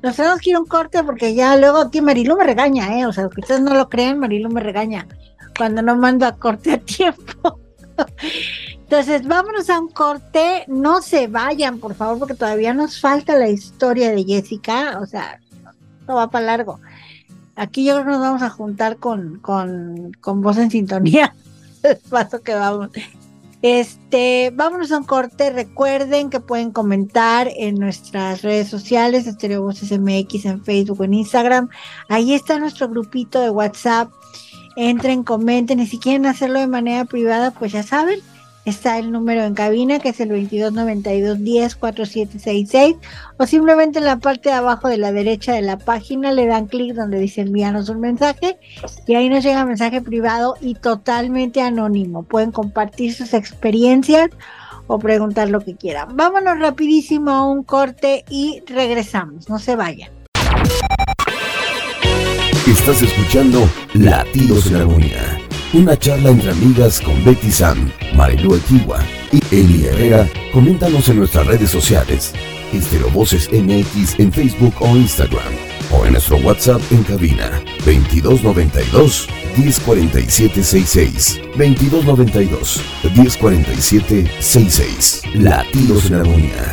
Nos tenemos que ir a un corte porque ya luego aquí Marilu me regaña, ¿eh? O sea, que ustedes no lo crean, Marilu me regaña cuando no mando a corte a tiempo. Entonces, vámonos a un corte. No se vayan, por favor, porque todavía nos falta la historia de Jessica. O sea, no va para largo. Aquí yo nos vamos a juntar con, con, con voz en sintonía. El paso que vamos. Este, vámonos a un corte. Recuerden que pueden comentar en nuestras redes sociales, Estereo Voces MX en Facebook en Instagram. Ahí está nuestro grupito de WhatsApp. Entren, comenten y si quieren hacerlo de manera privada, pues ya saben, está el número en cabina que es el 2292 10 4766 o simplemente en la parte de abajo de la derecha de la página le dan clic donde dice envíanos un mensaje y ahí nos llega mensaje privado y totalmente anónimo. Pueden compartir sus experiencias o preguntar lo que quieran. Vámonos rapidísimo a un corte y regresamos. No se vayan. Estás escuchando Latidos en Armonía, una charla entre amigas con Betty Sam, Marilu Equiwa y Eli Herrera. Coméntanos en nuestras redes sociales, Estero Voces MX en Facebook o Instagram, o en nuestro WhatsApp en cabina 2292 104766 2292 104766 Latidos en Armonía.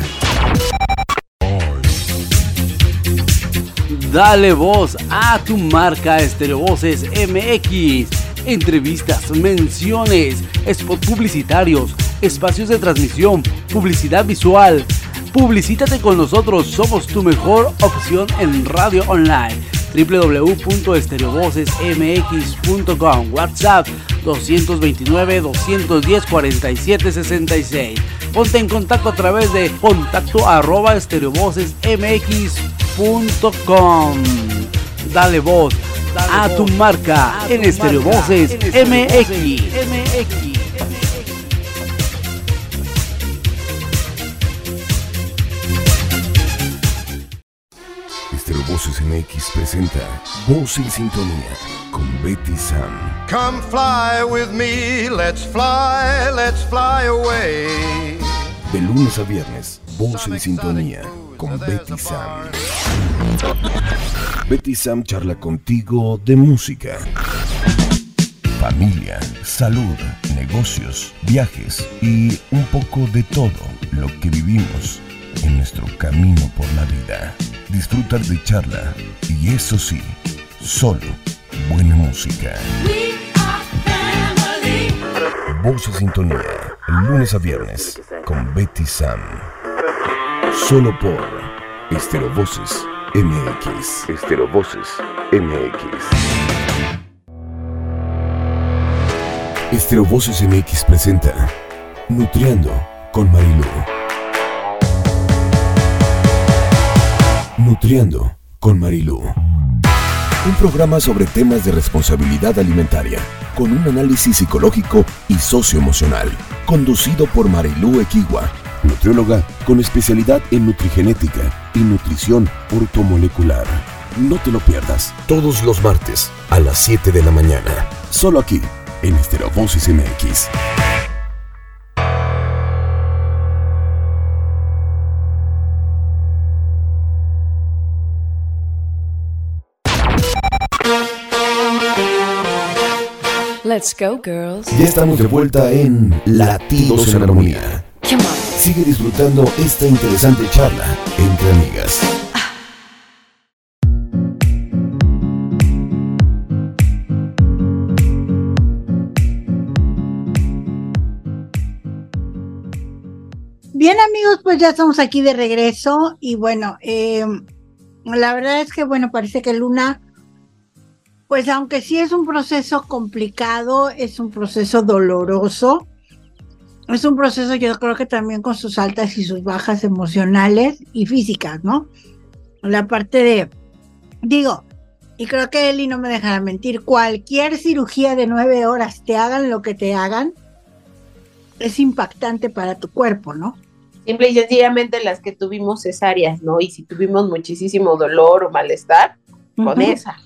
Dale voz a tu marca Estéreo Voces MX. Entrevistas, menciones, spots publicitarios, espacios de transmisión, publicidad visual. Publicítate con nosotros, somos tu mejor opción en radio online. www.estereovocesmx.com WhatsApp 229 210 47 66 Ponte en contacto a través de contacto arroba estereovocesmx.com Dale voz a tu marca en Estereovoces MX. Estero Voces MX presenta Voz en Sintonía con Betty Sam. Come fly with me, let's fly, let's fly away. De lunes a viernes, Voz en Sintonía con Betty Sam. Betty Sam charla contigo de música, familia, salud, negocios, viajes y un poco de todo lo que vivimos en nuestro camino por la vida. Disfrutar de charla y eso sí, solo buena música. Voz en Sintonía, lunes a viernes, con Betty Sam. Solo por Estero Voces MX. Estero Voces MX. Estero Voces MX presenta Nutriendo con Marilú. Nutriendo con Marilú. Un programa sobre temas de responsabilidad alimentaria, con un análisis psicológico y socioemocional, conducido por Marilú Equigua, nutrióloga con especialidad en nutrigenética y nutrición ortomolecular. No te lo pierdas, todos los martes a las 7 de la mañana, solo aquí, en Esterovosis MX. Let's go, girls. Ya estamos de vuelta en Latidos en Armonía. Come on. Sigue disfrutando esta interesante charla entre amigas. Bien amigos, pues ya estamos aquí de regreso y bueno, eh, la verdad es que bueno, parece que Luna, pues aunque sí es un proceso complicado, es un proceso doloroso, es un proceso yo creo que también con sus altas y sus bajas emocionales y físicas, ¿no? La parte de, digo, y creo que Eli no me dejará mentir, cualquier cirugía de nueve horas, te hagan lo que te hagan, es impactante para tu cuerpo, ¿no? Simple y sencillamente las que tuvimos cesáreas, ¿no? Y si tuvimos muchísimo dolor o malestar, con esa,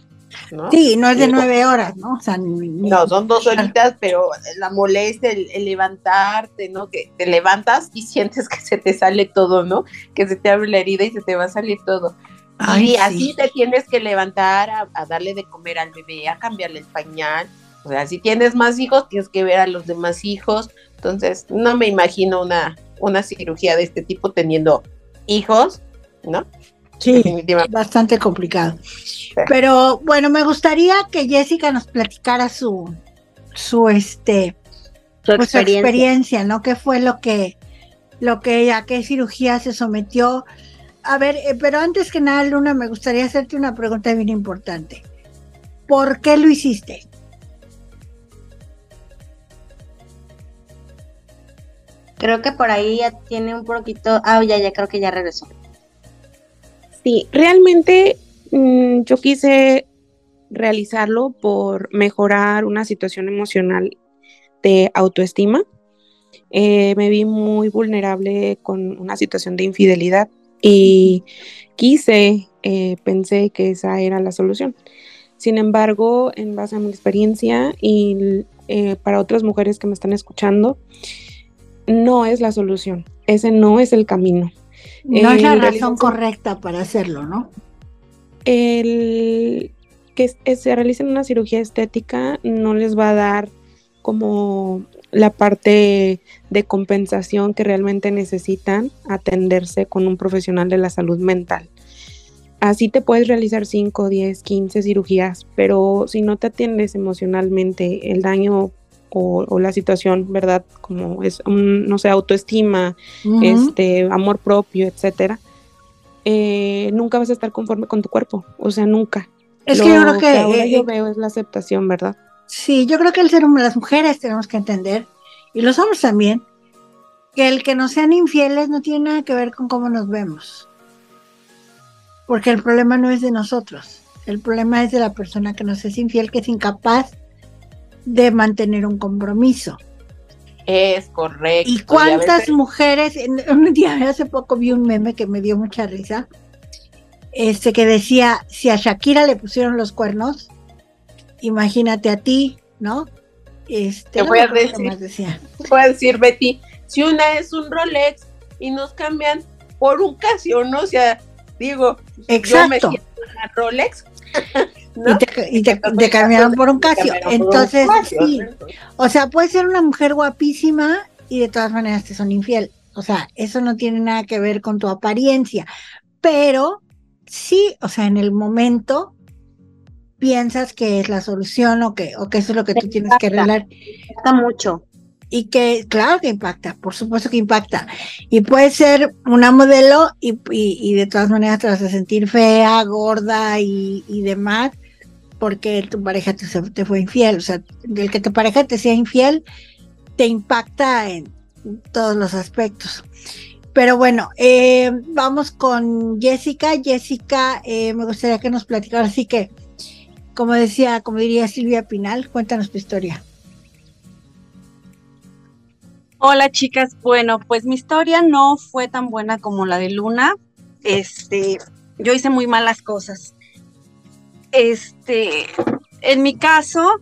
¿no? Sí, no es de nueve horas, ¿no? O sea, ni- ni- No, son dos horitas, pero la molestia, el, el levantarte, ¿no? Que te levantas y sientes que se te sale todo, ¿no? Que se te abre la herida y se te va a salir todo. Ay, y sí. así te tienes que levantar a, a darle de comer al bebé, a cambiarle el pañal. O sea, si tienes más hijos, tienes que ver a los demás hijos. Entonces, no me imagino una, una cirugía de este tipo teniendo hijos, ¿no? Sí, bastante complicado. Pero bueno, me gustaría que Jessica nos platicara su, su este, Su pues, su experiencia. ¿no? ¿Qué fue lo que, lo que a qué cirugía se sometió? A ver, eh, pero antes que nada, Luna, me gustaría hacerte una pregunta bien importante. ¿Por qué lo hiciste? Creo que por ahí ya tiene un poquito. Ah, ya, ya creo que ya regresó. Sí, realmente mm, yo quise realizarlo por mejorar una situación emocional de autoestima. Eh, me vi muy vulnerable con una situación de infidelidad y quise, eh, pensé que esa era la solución. Sin embargo, en base a mi experiencia y eh, para otras mujeres que me están escuchando, no es la solución. Ese no es el camino. No es la razón correcta para hacerlo, ¿no? el que se realicen una cirugía estética no les va a dar como la parte de compensación que realmente necesitan atenderse con un profesional de la salud mental. Así te puedes realizar 5, 10, 15 cirugías, pero si no te atiendes emocionalmente, el daño o, o la situación, ¿verdad? Como es, un, no sé, autoestima, este, amor propio, etcétera, eh, nunca vas a estar conforme con tu cuerpo, o sea, nunca. es que yo creo Lo que, ahora eh, yo eh, veo es la aceptación, ¿verdad? Sí, yo creo que el ser humano, las mujeres tenemos que entender, y los hombres también, que el que nos sean infieles no tiene nada que ver con cómo nos vemos. Porque el problema no es de nosotros, el problema es de la persona que nos es infiel, que es incapaz de mantener un compromiso. Es correcto. ¿Y cuántas veces- mujeres? en- Un día hace poco vi un meme que me dio mucha risa. Este que decía: si a Shakira le pusieron los cuernos, imagínate a ti, ¿no? Este, Te voy a decir. Voy a decir, Betty, si una es un Rolex, y nos cambian por un Casio, ¿no? O sea, digo, Exacto. yo me a Rolex. ¿no? Y, te, y te, te, cambiaron por un Casio. Entonces, por un Casio, sí. O sea, puede ser una mujer guapísima y de todas maneras te son infiel. O sea, eso no tiene nada que ver con tu apariencia. Pero sí, o sea, en el momento piensas que es la solución o que, o que eso es lo que tú tienes que arreglar. Impacta mucho. Y que, claro que impacta, por supuesto que impacta. Y puede ser una modelo y, y, y de todas maneras te vas a sentir fea, gorda y, y demás, porque tu pareja te, fue infiel. O sea, el que tu pareja te sea infiel te impacta en todos los aspectos. Pero bueno, eh, vamos con Jessica. Jessica, eh, me gustaría que nos platicara, así que, como decía, como diría Silvia Pinal, cuéntanos tu historia. Hola chicas, bueno, pues mi historia no fue tan buena como la de Luna. Este, yo hice muy malas cosas. Este, en mi caso,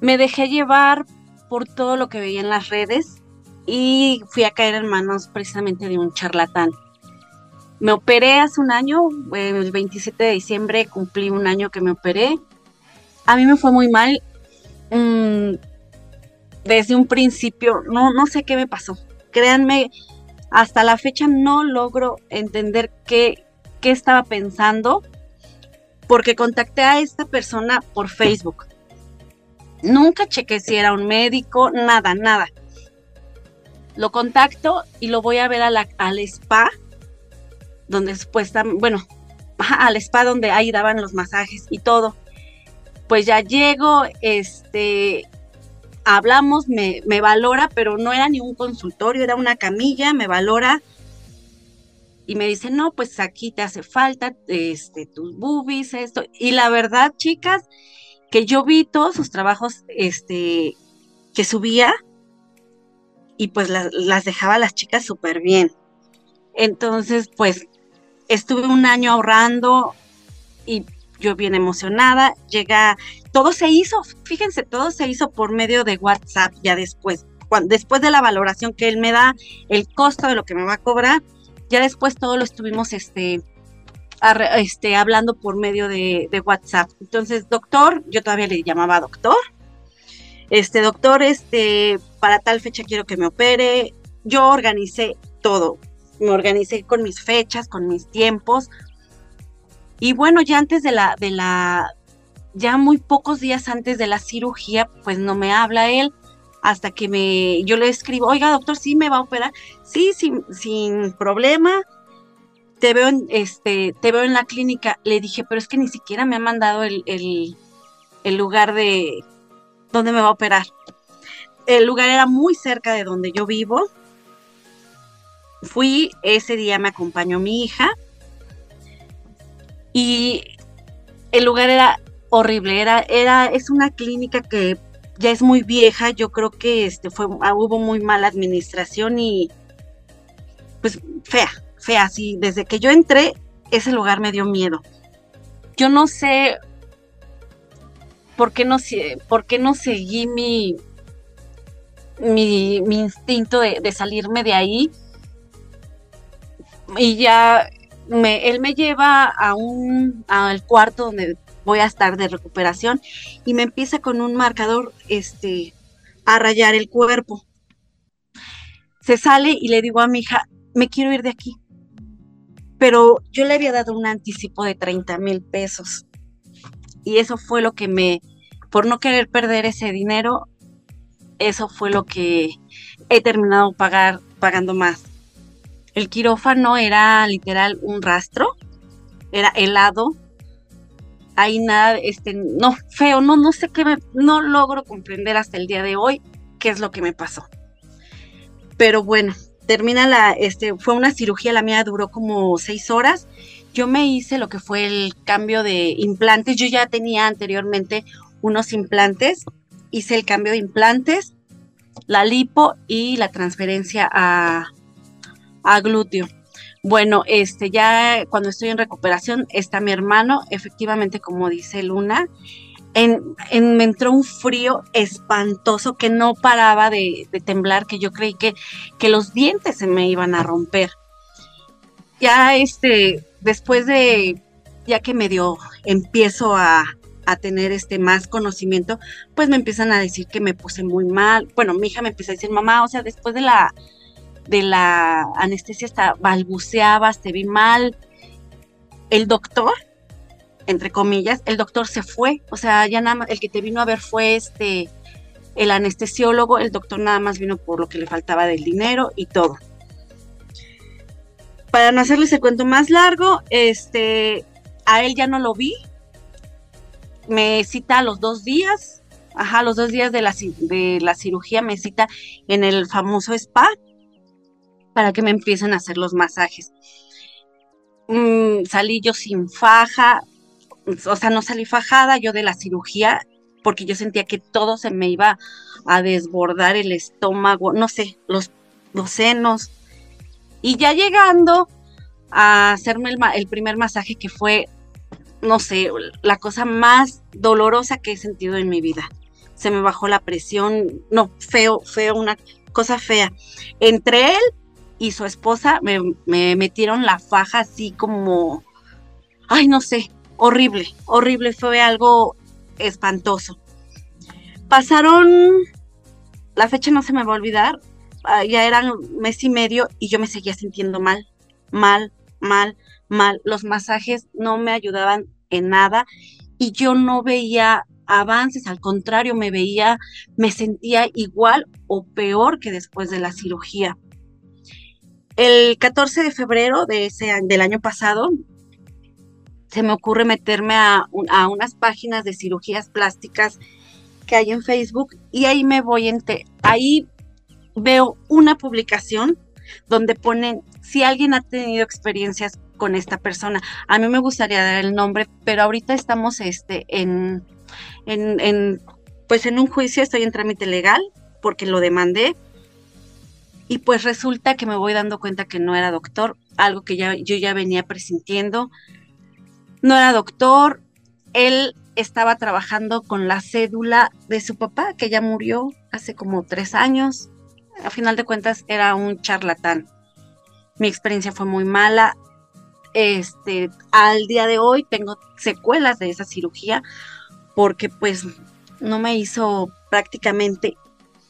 me dejé llevar por todo lo que veía en las redes y fui a caer en manos precisamente de un charlatán. Me operé hace un año, el 27 de diciembre cumplí un año que me operé. A mí me fue muy mal. Mmm, desde un principio, no, no sé qué me pasó. Créanme, hasta la fecha no logro entender qué, qué estaba pensando, porque contacté a esta persona por Facebook. Nunca chequé si era un médico, nada, nada. Lo contacto y lo voy a ver a la, al spa, donde supuestamente, bueno, al spa donde ahí daban los masajes y todo. Pues ya llego, este, hablamos, me, me, valora, pero no era ni un consultorio, era una camilla, me valora y me dice, no, pues aquí te hace falta este, tus boobies, esto. Y la verdad, chicas, que yo vi todos sus trabajos este, que subía y pues la, las dejaba las chicas súper bien. Entonces, pues estuve un año ahorrando y yo bien emocionada, llega, todo se hizo, fíjense, todo se hizo por medio de WhatsApp ya después, después de la valoración que él me da, el costo de lo que me va a cobrar, ya después todo lo estuvimos este, este, hablando por medio de, de, WhatsApp. Entonces, doctor, yo todavía le llamaba doctor, este doctor, este, para tal fecha quiero que me opere, yo organicé todo, me organicé con mis fechas, con mis tiempos, y bueno, ya antes de la, de la, ya muy pocos días antes de la cirugía, pues no me habla él hasta que me, yo le escribo, oiga doctor, sí me va a operar, sí, sin, sin problema, te veo en, este, te veo en la clínica. Le dije, pero es que ni siquiera me ha mandado el, el, el lugar de donde me va a operar. El lugar era muy cerca de donde yo vivo. Fui, ese día me acompañó mi hija, y el lugar era horrible, era, era, es una clínica que ya es muy vieja, yo creo que este fue, hubo muy mala administración y pues fea, fea, sí, desde que yo entré, ese lugar me dio miedo. Yo no sé por qué no, por qué no seguí mi, mi, mi instinto de, de salirme de ahí y ya me, él me lleva a un, al cuarto donde voy a estar de recuperación y me empieza con un marcador este, a rayar el cuerpo. Se sale y le digo a mi hija, me quiero ir de aquí. Pero yo le había dado un anticipo de 30 mil pesos. Y eso fue lo que me, por no querer perder ese dinero, eso fue lo que he terminado pagar, pagando más. El quirófano era literal un rastro, era helado. Ahí nada, este, no, feo, no, no sé qué me, no logro comprender hasta el día de hoy qué es lo que me pasó. Pero bueno, termina la, este, fue una cirugía, la mía duró como seis horas. Yo me hice lo que fue el cambio de implantes. Yo ya tenía anteriormente unos implantes. Hice el cambio de implantes, la lipo y la transferencia a, a glúteo. Bueno, este ya cuando estoy en recuperación está mi hermano, efectivamente como dice Luna, en, me entró un frío espantoso que no paraba de, temblar, que yo creí que, que los dientes se me iban a romper. Ya este, después de, ya que medio empiezo a, a tener este más conocimiento, pues me empiezan a decir que me puse muy mal. Bueno, mi hija me empieza a decir, mamá, o sea, después de la de la anestesia hasta balbuceabas, te vi mal. El doctor, entre comillas, el doctor se fue, o sea, ya nada más, el que te vino a ver fue este, el anestesiólogo, el doctor nada más vino por lo que le faltaba del dinero y todo. Para no hacerles el cuento más largo, este, a él ya no lo vi, me cita a los dos días, ajá, los dos días de la, de la cirugía me cita en el famoso spa para que me empiecen a hacer los masajes. Mm, salí yo sin faja, o sea, no salí fajada yo de la cirugía porque yo sentía que todo se me iba a desbordar el estómago, no sé, los, senos. Y ya llegando a hacerme el, el primer masaje que fue no sé, la cosa más dolorosa que he sentido en mi vida. Se me bajó la presión, no, feo, feo, una cosa fea. Entre él y su esposa me, metieron la faja así como, ay, no sé, horrible, horrible, fue algo espantoso. Pasaron, la fecha no se me va a olvidar, ah, ya eran mes y medio y yo me seguía sintiendo mal, mal, mal, mal. Los masajes no me ayudaban en nada y yo no veía avances, al contrario, me veía, me sentía igual o peor que después de la cirugía. El 14 de febrero de ese, del año pasado, se me ocurre meterme a, a unas páginas de cirugías plásticas que hay en Facebook y ahí me voy, en ahí veo una publicación donde ponen si alguien ha tenido experiencias con esta persona. A mí me gustaría dar el nombre, pero ahorita estamos este, en, en, pues en un juicio, estoy en trámite legal porque lo demandé. Y pues resulta que me voy dando cuenta que no era doctor, algo que ya, yo ya venía presintiendo. No era doctor, él estaba trabajando con la cédula de su papá, que ya murió hace como tres años. A final de cuentas era un charlatán. Mi experiencia fue muy mala. Este, al día de hoy tengo secuelas de esa cirugía porque pues no me hizo prácticamente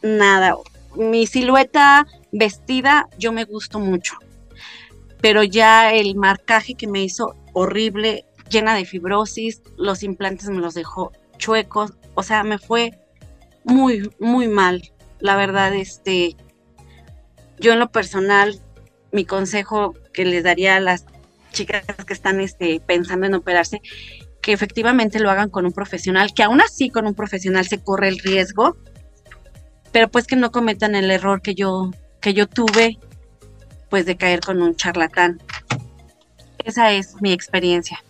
nada. Mi silueta vestida yo me gustó mucho, pero ya el marcaje que me hizo horrible, llena de fibrosis, los implantes me los dejó chuecos, o sea, me fue muy, muy mal. La verdad, este, yo en lo personal, mi consejo que les daría a las chicas que están este, pensando en operarse, que efectivamente lo hagan con un profesional, que aún así con un profesional se corre el riesgo, pero pues que no cometan el error que yo, que yo tuve, pues de caer con un charlatán. Esa es mi experiencia.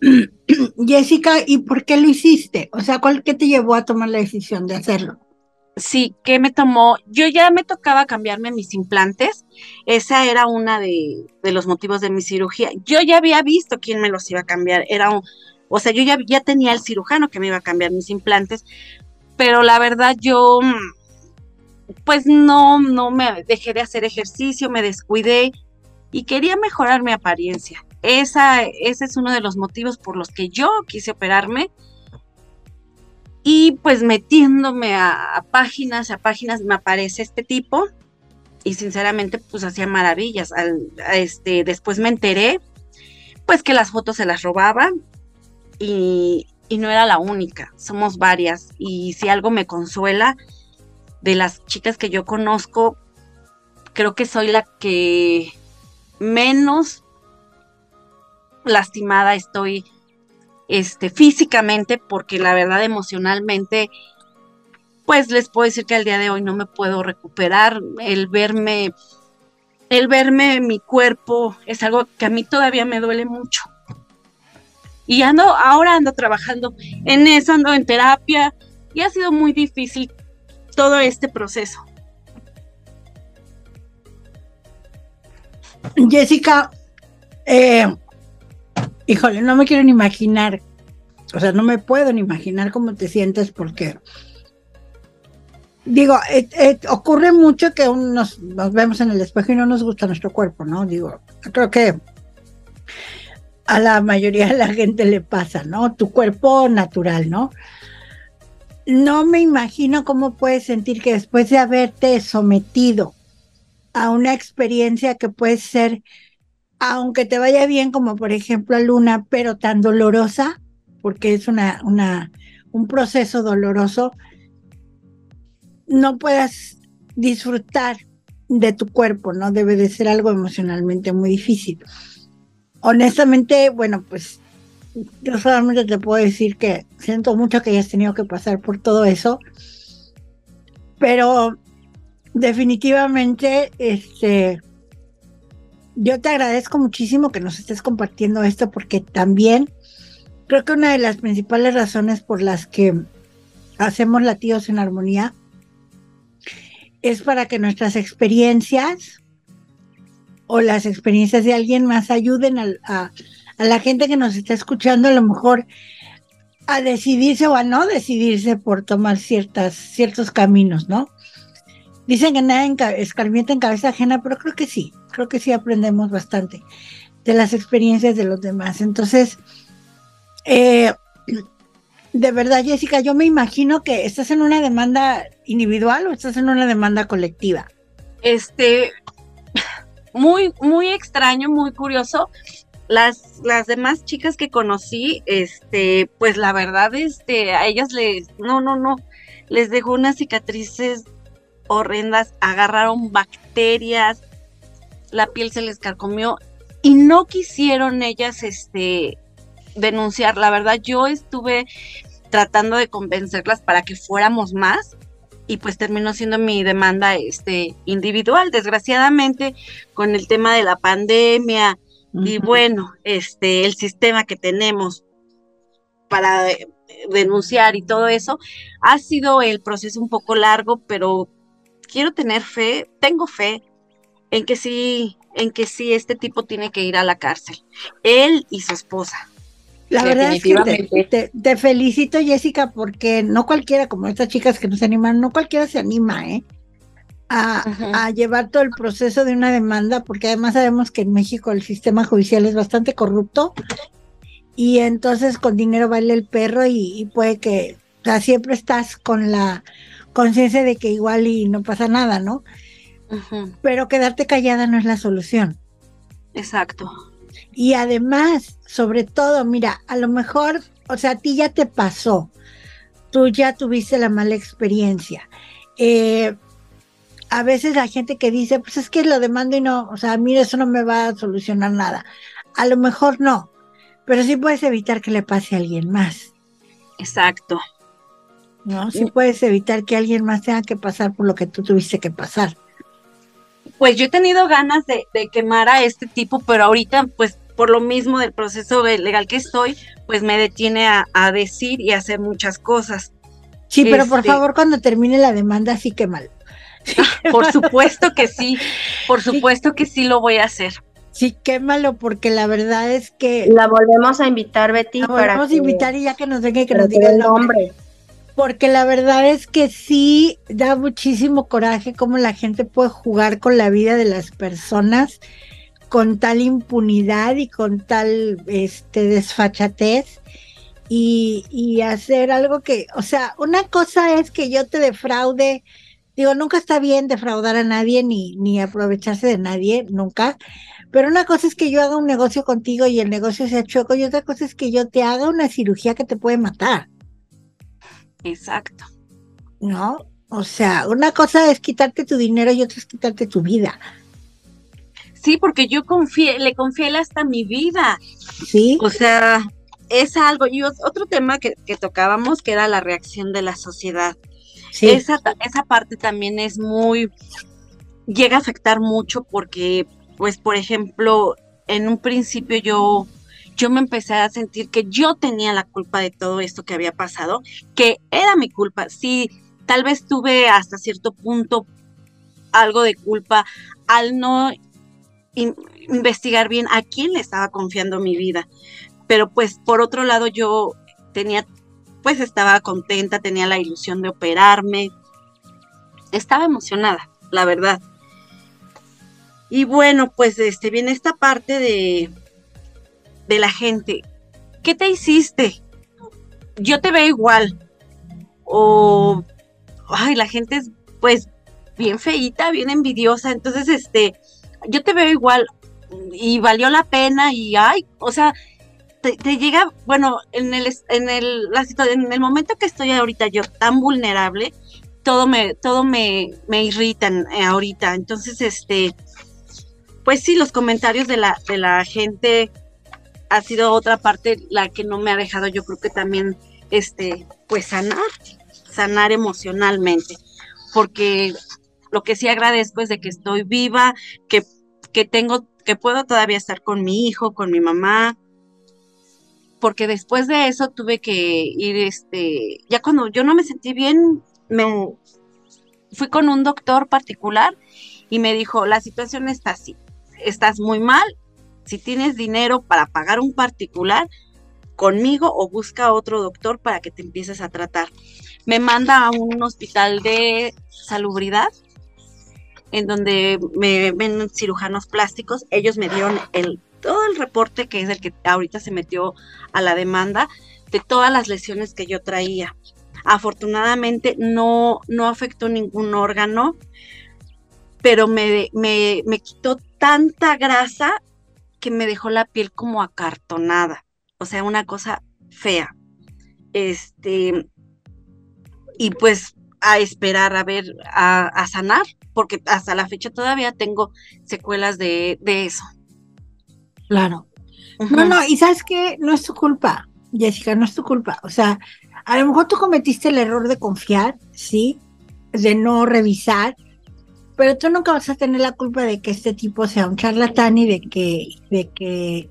Jessica, ¿y por qué lo hiciste? O sea, ¿cuál qué te llevó a tomar la decisión de hacerlo? sí, ¿qué me tomó? Yo ya me tocaba cambiarme mis implantes. Esa era una de, los motivos de mi cirugía. Yo ya había visto quién me los iba a cambiar. Era un, o sea, yo ya, ya tenía el cirujano que me iba a cambiar mis implantes, pero la verdad yo, pues no, no me dejé de hacer ejercicio, me descuidé y quería mejorar mi apariencia. Esa, ese es uno de los motivos por los que yo quise operarme y pues metiéndome a, páginas, a páginas me aparece este tipo y sinceramente pues hacía maravillas. este, después me enteré pues que las fotos se las robaban y, y no era la única, somos varias y si algo me consuela de las chicas que yo conozco, creo que soy la que menos lastimada estoy este, físicamente, porque la verdad emocionalmente, pues les puedo decir que al día de hoy no me puedo recuperar. El verme, el verme mi cuerpo es algo que a mí todavía me duele mucho. Y ando, ahora ando trabajando en eso, ando en terapia y ha sido muy difícil todo este proceso. Jessica, eh, híjole, no me quiero ni imaginar o sea, no me puedo ni imaginar cómo te sientes porque digo, eh, eh, ocurre mucho que nos, nos, vemos en el espejo y no nos gusta nuestro cuerpo, ¿no? Digo, creo que a la mayoría de la gente le pasa, ¿no? Tu cuerpo natural, ¿no? No me imagino cómo puedes sentir que después de haberte sometido a una experiencia que puede ser, aunque te vaya bien, como por ejemplo a Luna, pero tan dolorosa, porque es una, un proceso doloroso, no puedas disfrutar de tu cuerpo, ¿no? Debe de ser algo emocionalmente muy difícil. Honestamente, bueno, pues yo solamente te puedo decir que siento mucho que hayas tenido que pasar por todo eso, pero definitivamente, este, yo te agradezco muchísimo que nos estés compartiendo esto porque también creo que una de las principales razones por las que hacemos latidos en armonía es para que nuestras experiencias o las experiencias de alguien más ayuden a, la gente que nos está escuchando a lo mejor a decidirse o a no decidirse por tomar ciertas, ciertos caminos, ¿no? Dicen que nada escarmienta en cabeza ajena, pero creo que sí, creo que sí aprendemos bastante de las experiencias de los demás. Entonces, eh, de verdad, Jessica, yo me imagino que estás en una demanda individual o estás en una demanda colectiva. Este, muy, muy extraño, muy curioso. Las, las demás chicas que conocí, este, pues la verdad, este, a ellas les, no, no, no, les dejó unas cicatrices horrendas, agarraron bacterias, la piel se les carcomió y no quisieron ellas, este, denunciar. La verdad, yo estuve tratando de convencerlas para que fuéramos más y pues terminó siendo mi demanda este individual desgraciadamente con el tema de la pandemia y bueno este el sistema que tenemos para denunciar y todo eso ha sido el proceso un poco largo pero quiero tener fe tengo fe en que sí en que sí este tipo tiene que ir a la cárcel él y su esposa. La verdad es que te, felicito, Jessica, porque no cualquiera, como estas chicas que nos animan, no cualquiera se anima, ¿eh? A, llevar todo el proceso de una demanda, porque además sabemos que en México el sistema judicial es bastante corrupto y entonces con dinero vale el perro y, puede que, o sea, siempre estás con la conciencia de que igual y no pasa nada, ¿no? Pero quedarte callada no es la solución. Exacto. Y además, sobre todo, mira, a lo mejor, o sea, a ti ya te pasó, tú ya tuviste la mala experiencia. Eh, a veces la gente que dice, pues es que lo demando y no, o sea, mira, eso no me va a solucionar nada. A lo mejor no, pero sí puedes evitar que le pase a alguien más. Exacto. ¿No? Sí puedes evitar que alguien más tenga que pasar por lo que tú tuviste que pasar pues yo he tenido ganas de, quemar a este tipo, pero ahorita, pues por lo mismo del proceso legal que estoy, pues me detiene a, decir y a hacer muchas cosas. Sí, pero por este favor, cuando termine la demanda, sí quémalo. por supuesto que sí, por supuesto que sí lo voy a hacer. Sí, quémalo, porque la verdad es que. La volvemos a invitar, Betty. La volvemos a invitar y ya que nos venga y que nos diga el nombre porque la verdad es que sí da muchísimo coraje cómo la gente puede jugar con la vida de las personas con tal impunidad y con tal este desfachatez y, y hacer algo que, o sea, una cosa es que yo te defraude, digo, nunca está bien defraudar a nadie ni, ni aprovecharse de nadie, nunca, pero una cosa es que yo haga un negocio contigo y el negocio sea chueco y otra cosa es que yo te haga una cirugía que te puede matar. Exacto. ¿No? O sea, una cosa es quitarte tu dinero y otra es quitarte tu vida. Sí, porque yo confié, le confié hasta mi vida. Sí. O sea, es algo. Y otro tema que, tocábamos, que era la reacción de la sociedad. Esa, esa parte también es muy, llega a afectar mucho porque, pues, por ejemplo, en un principio yo yo me empecé a sentir que yo tenía la culpa de todo esto que había pasado, que era mi culpa. Sí, tal vez tuve hasta cierto punto algo de culpa al no investigar bien a quién le estaba confiando mi vida. Pero pues por otro lado yo tenía, pues estaba contenta, tenía la ilusión de operarme, estaba emocionada, la verdad. Y bueno, pues este viene esta parte de, de la gente. ¿Qué te hiciste? Yo te veo igual. O, ay, la gente es pues bien feita, bien envidiosa. Entonces, este, yo te veo igual y valió la pena y, ay, o sea, te, llega, bueno, en el, en el, la en el momento que estoy ahorita yo tan vulnerable, todo me, todo me, me irrita eh, ahorita. Entonces, este, pues sí, los comentarios de la, de la gente ha sido otra parte la que no me ha dejado, yo creo que también, este, pues sanar, sanar emocionalmente, porque lo que sí agradezco es de que estoy viva, que, que tengo, que puedo todavía estar con mi hijo, con mi mamá, porque después de eso tuve que ir, este, ya cuando yo no me sentí bien, me fui con un doctor particular y me dijo, la situación está así, estás muy mal, si tienes dinero para pagar un particular, conmigo o busca otro doctor para que te empieces a tratar. Me manda a un hospital de salubridad en donde me ven cirujanos plásticos. Ellos me dieron el, todo el reporte que es el que ahorita se metió a la demanda de todas las lesiones que yo traía. Afortunadamente no, no afectó ningún órgano, pero me, me, me quitó tanta grasa que me dejó la piel como acartonada. O sea, una cosa fea. Este, y pues a esperar a ver, a, sanar, porque hasta la fecha todavía tengo secuelas de, eso. Claro. No, no, y sabes que no es tu culpa, Jessica, no es tu culpa. O sea, a lo mejor tú cometiste el error de confiar, ¿sí? De no revisar, pero tú nunca vas a tener la culpa de que este tipo sea un charlatán y de que, de que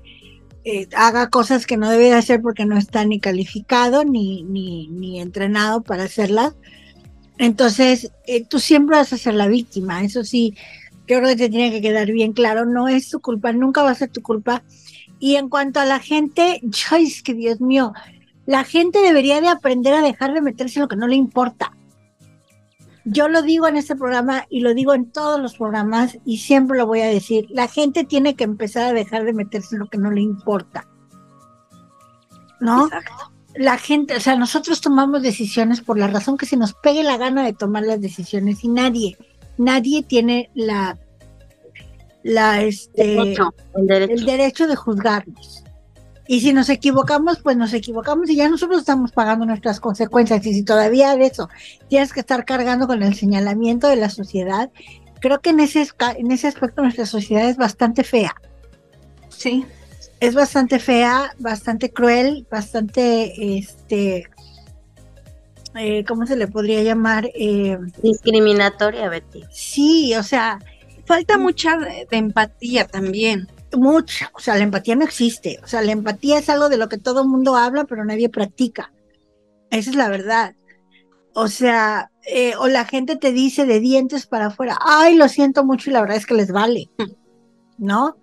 eh, haga cosas que no debe de hacer porque no está ni calificado ni, ni, ni entrenado para hacerlas. Entonces, eh, tú siempre vas a ser la víctima, eso sí, yo creo que te tiene que quedar bien claro, no es tu culpa, nunca va a ser tu culpa. Y en cuanto a la gente, yo es que Dios mío, la gente debería de aprender a dejar de meterse en lo que no le importa. Yo lo digo en este programa y lo digo en todos los programas y siempre lo voy a decir, la gente tiene que empezar a dejar de meterse en lo que no le importa. ¿No? Exacto la gente, o sea, nosotros tomamos decisiones por la razón que se nos pegue la gana de tomar las decisiones y nadie, nadie tiene la, la, este, el, derecho. de juzgarnos. Y si nos equivocamos, pues nos equivocamos y ya nosotros estamos pagando nuestras consecuencias. Y si todavía de eso tienes que estar cargando con el señalamiento de la sociedad, creo que en ese, en ese aspecto nuestra sociedad es bastante fea. Sí, es bastante fea, bastante cruel, bastante, este, eh, ¿cómo se le podría llamar? Eh, Discriminatoria, Betty. Sí, o sea. Falta mucha de, empatía también. Mucha, o sea, la empatía no existe. O sea, la empatía es algo de lo que todo el mundo habla, pero nadie practica. Esa es la verdad. O sea, eh, o la gente te dice de dientes para afuera, ay, lo siento mucho y la verdad es que les vale, ¿no?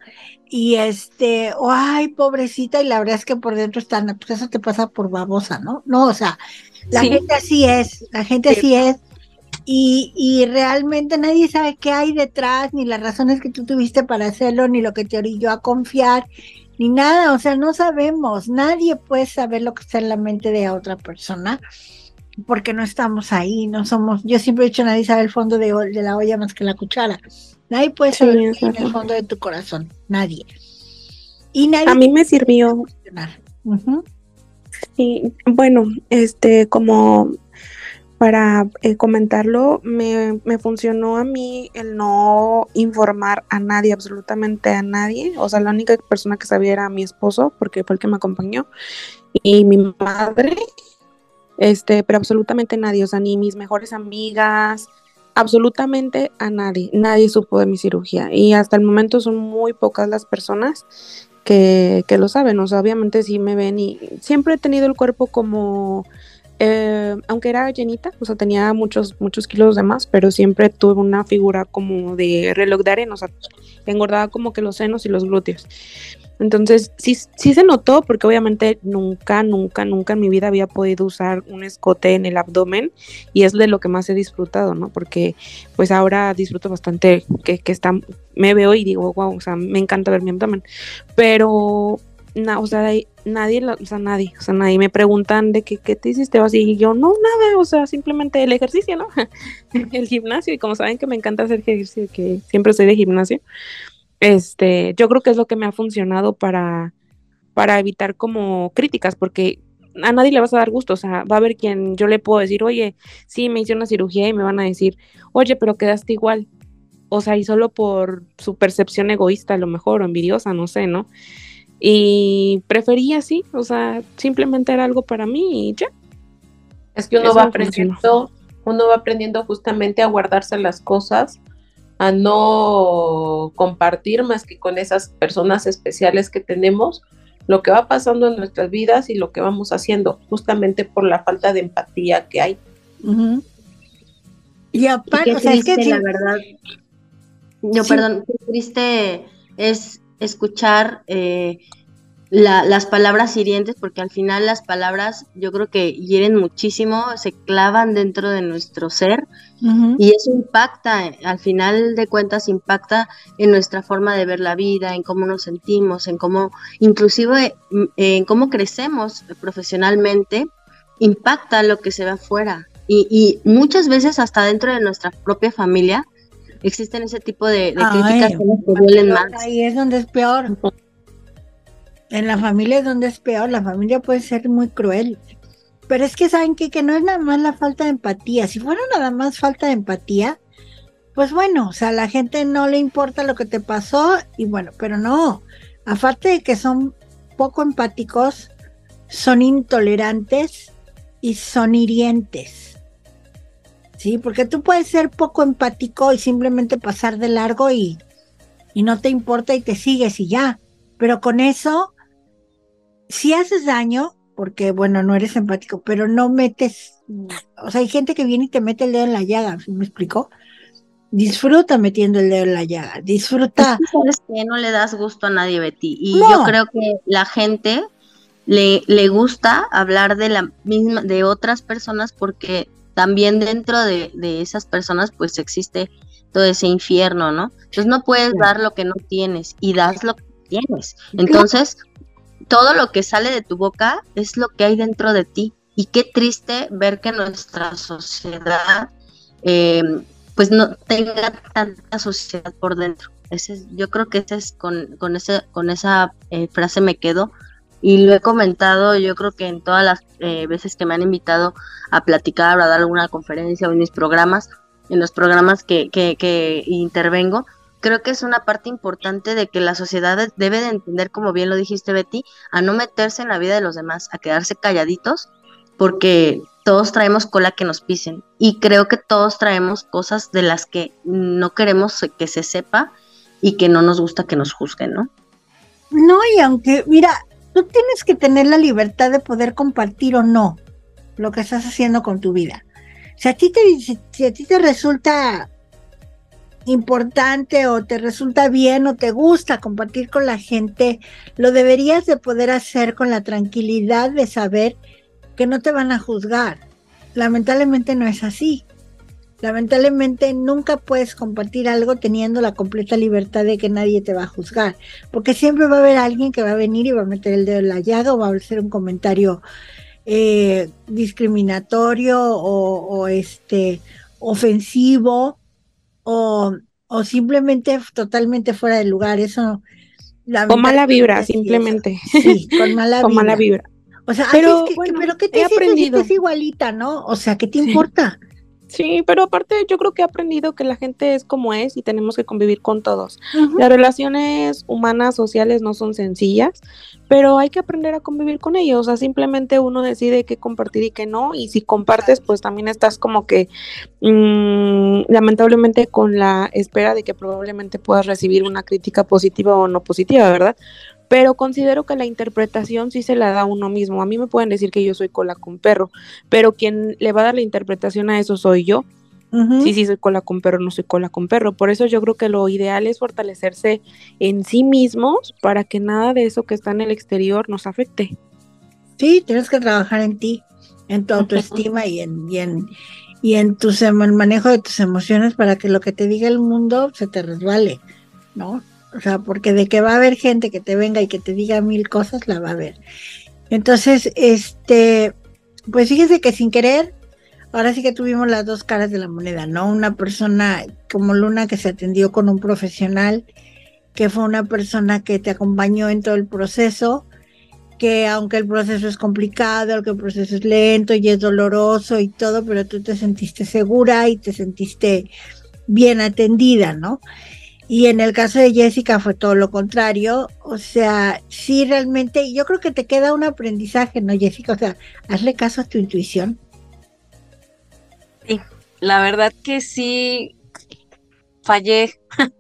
y este, ay, pobrecita, y la verdad es que por dentro están, pues eso te pasa por babosa, ¿no? No, o sea, la gente así es, la gente así es, y, y, realmente nadie sabe qué hay detrás, ni las razones que tú tuviste para hacerlo, ni lo que te orilló a confiar, ni nada, o sea, no sabemos, nadie puede saber lo que está en la mente de otra persona, porque no estamos ahí, no somos, yo siempre he dicho, nadie sabe el fondo de, de la olla más que la cuchara. Nadie puede saber en el fondo de tu corazón, nadie. Y nadie a mí me sirvió. Sí, bueno, este, como para eh, comentarlo, me, me, funcionó a mí el no informar a nadie, absolutamente a nadie. O sea, la única persona que sabía era mi esposo, porque fue el que me acompañó, y mi madre, este, pero absolutamente nadie, o sea, ni mis mejores amigas, absolutamente a nadie, nadie supo de mi cirugía. Y hasta el momento son muy pocas las personas que, lo saben, o sea, obviamente sí me ven y siempre he tenido el cuerpo como, eh, aunque era llenita, o sea, tenía muchos, muchos kilos de más, pero siempre tuve una figura como de reloj de arena, o sea, engordaba como que los senos y los glúteos. Entonces, sí, sí se notó porque obviamente nunca, nunca, nunca en mi vida había podido usar un escote en el abdomen y es de lo que más he disfrutado, ¿no? Porque pues ahora disfruto bastante que, que está, me veo y digo, wow, o sea, me encanta ver mi abdomen. Pero, o sea, nadie, o sea, nadie, o sea, nadie me preguntan de qué, qué te hiciste o así, y yo, no, nada, o sea, simplemente el ejercicio, ¿no? el gimnasio, y como saben que me encanta hacer ejercicio, que siempre soy de gimnasio, este, yo creo que es lo que me ha funcionado para, para evitar como críticas, porque a nadie le vas a dar gusto, o sea, va a haber quien yo le puedo decir, oye, sí, me hice una cirugía y me van a decir, oye, pero quedaste igual, o sea, y solo por su percepción egoísta a lo mejor, o envidiosa, no sé, ¿no? Y prefería así, o sea, simplemente era algo para mí y ya. Es que uno va aprendiendo, uno va aprendiendo justamente a guardarse las cosas a no compartir más que con esas personas especiales que tenemos lo que va pasando en nuestras vidas y lo que vamos haciendo, justamente por la falta de empatía que hay. Y aparte, o sea, es que la verdad, no, perdón, qué triste es escuchar eh, las palabras hirientes, porque al final las palabras yo creo que hieren muchísimo, se clavan dentro de nuestro ser y eso impacta, al final de cuentas impacta en nuestra forma de ver la vida, en cómo nos sentimos, en cómo, inclusive mm, en cómo crecemos profesionalmente, impacta lo que se ve afuera. Y, muchas veces hasta dentro de nuestra propia familia existen ese tipo de, críticas que duelen más. Ahí es donde es peor. En la familia es donde es peor, la familia puede ser muy cruel. Pero es que saben que, que no es nada más la falta de empatía. Si fuera nada más falta de empatía, pues bueno, o sea, a la gente no le importa lo que te pasó y bueno, pero no. Aparte de que son poco empáticos, son intolerantes y son hirientes. Sí, porque tú puedes ser poco empático y simplemente pasar de largo y, y no te importa y te sigues y ya. Pero con eso si haces daño, porque bueno, no eres empático, pero no metes, o sea, hay gente que viene y te mete el dedo en la llaga, ¿me explicó? Disfruta metiendo el dedo en la llaga, disfruta. sabes que no le das gusto a nadie, Betty, y yo creo que la gente le, le gusta hablar de la misma, de otras personas porque también dentro de, de esas personas pues existe todo ese infierno, ¿no? Entonces no puedes dar lo que no tienes y das lo que tienes. Entonces, todo lo que sale de tu boca es lo que hay dentro de ti. Y qué triste ver que nuestra sociedad eh, pues no tenga tanta sociedad por dentro. Ese, yo creo que ese es con, con, ese, con esa eh, frase me quedo y lo he comentado yo creo que en todas las eh, veces que me han invitado a platicar, a dar alguna conferencia o en mis programas, en los programas que, que, que intervengo, creo que es una parte importante de que la sociedad debe de entender, como bien lo dijiste Betty, a no meterse en la vida de los demás, a quedarse calladitos, porque todos traemos cola que nos pisen y creo que todos traemos cosas de las que no queremos que se sepa y que no nos gusta que nos juzguen, ¿no? No, y aunque, mira, tú tienes que tener la libertad de poder compartir o no lo que estás haciendo con tu vida. Si a ti te, si a ti te resulta importante o te resulta bien o te gusta compartir con la gente, lo deberías de poder hacer con la tranquilidad de saber que no te van a juzgar. Lamentablemente no es así. Lamentablemente nunca puedes compartir algo teniendo la completa libertad de que nadie te va a juzgar, porque siempre va a haber alguien que va a venir y va a meter el dedo en la llaga o va a hacer un comentario eh, discriminatorio o, o, este ofensivo o, o simplemente totalmente fuera de lugar, eso... Con mala vibra, simplemente. Sí, con mala con mala vibra. O sea, pero, es que, pero ¿qué te he aprendido. es igualita, ¿no? O sea, ¿qué te importa? Sí, pero aparte yo creo que he aprendido que la gente es como es y tenemos que convivir con todos. Las relaciones humanas, sociales no son sencillas, pero hay que aprender a convivir con ellos. O sea, simplemente uno decide qué compartir y qué no. Y si compartes, pues también estás como que mm, lamentablemente con la espera de que probablemente puedas recibir una crítica positiva o no positiva, ¿verdad? Pero considero que la interpretación sí se la da a uno mismo. A mí me pueden decir que yo soy cola con perro, pero quien le va a dar la interpretación a eso soy yo. Sí, sí, soy cola con perro, no soy cola con perro. Por eso yo creo que lo ideal es fortalecerse en sí mismos para que nada de eso que está en el exterior nos afecte. Sí, tienes que trabajar en ti, en tu autoestima y en, y en, y en tu em- el manejo de tus emociones para que lo que te diga el mundo se te resbale, ¿no? O sea, porque de que va a haber gente que te venga y que te diga mil cosas, la va a haber. Entonces, este, pues fíjese que sin querer, ahora sí que tuvimos las dos caras de la moneda, ¿no? Una persona como Luna que se atendió con un profesional, que fue una persona que te acompañó en todo el proceso, que aunque el proceso es complicado, aunque el proceso es lento y es doloroso y todo, pero tú te sentiste segura y te sentiste bien atendida, ¿no? Y en el caso de Jessica fue todo lo contrario, o sea, sí realmente, yo creo que te queda un aprendizaje, ¿no, Jessica? O sea, hazle caso a tu intuición. La verdad que sí fallé,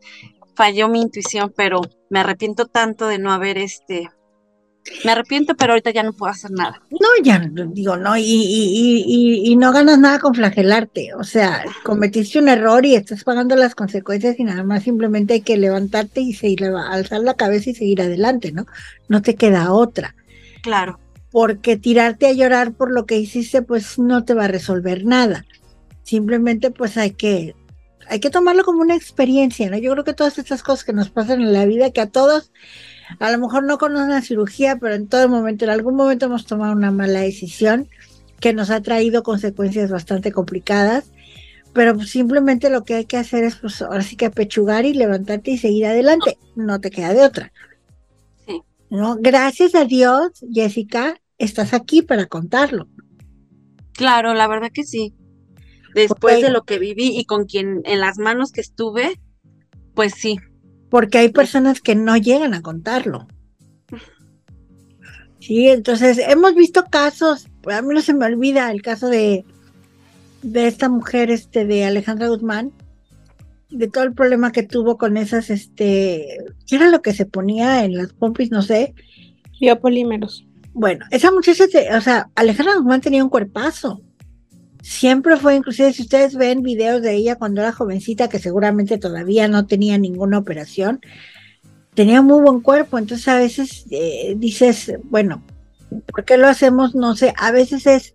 falló mi intuición, pero me arrepiento tanto de no haber este, me arrepiento, pero ahorita ya no puedo hacer nada. No, ya digo, no, y, y, y, y- no ganas nada con flagelarte, o sea, cometiste un error y estás pagando las consecuencias y nada más simplemente hay que levantarte y seguir, alzar la cabeza y seguir adelante, ¿no? No te queda otra, Claro, porque tirarte a llorar por lo que hiciste, pues no te va a resolver nada. Simplemente pues hay que, hay que tomarlo como una experiencia, ¿no? Yo creo que todas estas cosas que nos pasan en la vida, que a todos, a lo mejor no con una cirugía, pero en todo momento, en algún momento hemos tomado una mala decisión que nos ha traído consecuencias bastante complicadas, pero pues, simplemente lo que hay que hacer es, pues ahora sí que apechugar y levantarte y seguir adelante, no te queda de otra. Sí. ¿no? Gracias a Dios, Jessica, estás aquí para contarlo. claro, la verdad que sí. Después de lo que viví y con quien en las manos que estuve, pues sí, porque hay personas que no llegan a contarlo. Sí, entonces hemos visto casos, a mí no se me olvida el caso de, de esta mujer, este, de Alejandra Guzmán, de todo el problema que tuvo con esas, este, ¿qué era lo que se ponía en las pompis? No sé. Biopolímeros. Bueno, esa muchacha, o sea, Alejandra Guzmán tenía un cuerpazo. Siempre fue, inclusive si ustedes ven videos de ella cuando era jovencita, que seguramente todavía no tenía ninguna operación, tenía muy buen cuerpo. Entonces a veces eh, dices, bueno, ¿por qué lo hacemos? No sé, a veces es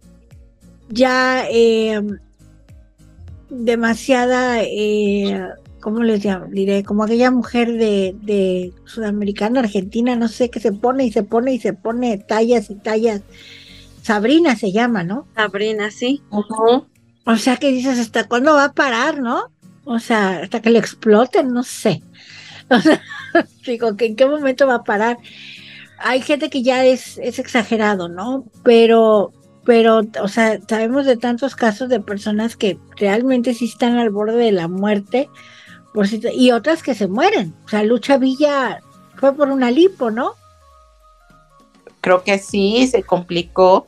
ya eh, demasiada, eh, ¿cómo les llamo? Diré, como aquella mujer de, de sudamericana, argentina, no sé, que se pone y se pone y se pone tallas y tallas. Sabrina se llama, ¿no? Sabrina, sí. O sea que dices, ¿hasta cuándo va a parar, no? O sea, hasta que le exploten, no sé. O sea, digo, que ¿en qué momento va a parar? Hay gente que ya es, es exagerado, ¿no? Pero, pero, o sea, sabemos de tantos casos de personas que realmente sí están al borde de la muerte por y otras que se mueren. O sea, Lucha Villa fue por una lipo, ¿no? Creo que sí, se complicó.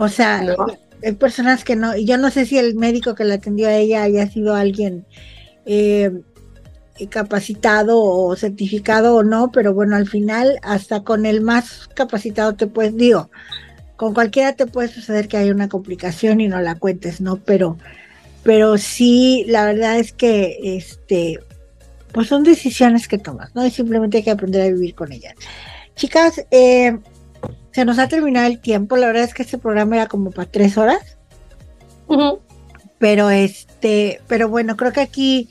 O sea, ¿no? hay personas que no, y yo no sé si el médico que la atendió a ella haya sido alguien eh, capacitado o certificado o no, pero bueno, al final, hasta con el más capacitado te puedes, digo, con cualquiera te puede suceder que haya una complicación y no la cuentes, ¿no? Pero, pero sí, la verdad es que, este, pues son decisiones que tomas, ¿no? Y simplemente hay que aprender a vivir con ellas. Chicas, eh, se nos ha terminado el tiempo. La verdad es que este programa era como para tres horas. Pero este, pero bueno, creo que aquí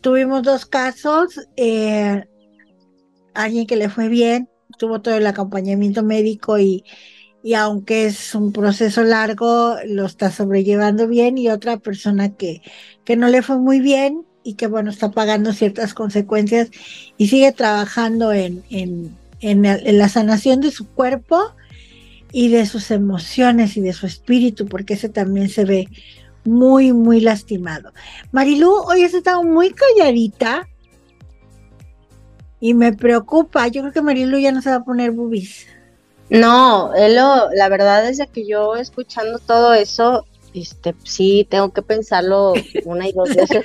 tuvimos dos casos. eh, alguien que le fue bien, tuvo todo el acompañamiento médico y, y aunque es un proceso largo, lo está sobrellevando bien. Y otra persona que, que no le fue muy bien y que bueno, está pagando ciertas consecuencias y sigue trabajando en, en, en, el- en la sanación de su cuerpo y de sus emociones y de su espíritu, porque ese también se ve muy, muy lastimado. Marilu, hoy has estado muy calladita y me preocupa. Yo creo que Marilu ya no se va a poner boobies. No, Elo, la verdad es que yo escuchando todo eso, este, sí, tengo que pensarlo una y dos veces.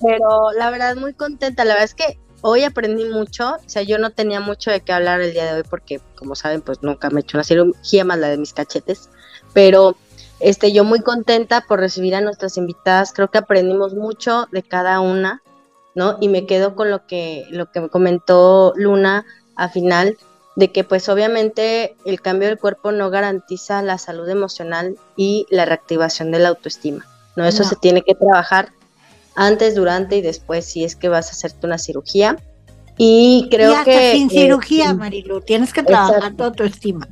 Pero la verdad muy contenta, la verdad es que hoy aprendí mucho, o sea, yo no tenía mucho de qué hablar el día de hoy porque, como saben, pues nunca me he hecho una cirugía más la de mis cachetes, pero Este, yo muy contenta por recibir a nuestras invitadas, creo que aprendimos mucho de cada una, ¿no? Y me quedo con lo que, lo que me comentó Luna a final, de que pues obviamente el cambio del cuerpo no garantiza la salud emocional y la reactivación de la autoestima, ¿no? Eso se tiene que trabajar antes, durante y después si es que vas a hacerte una cirugía. Y creo hasta que... sin eh, cirugía, Marilu, tienes que trabajar exacto. tu autoestima.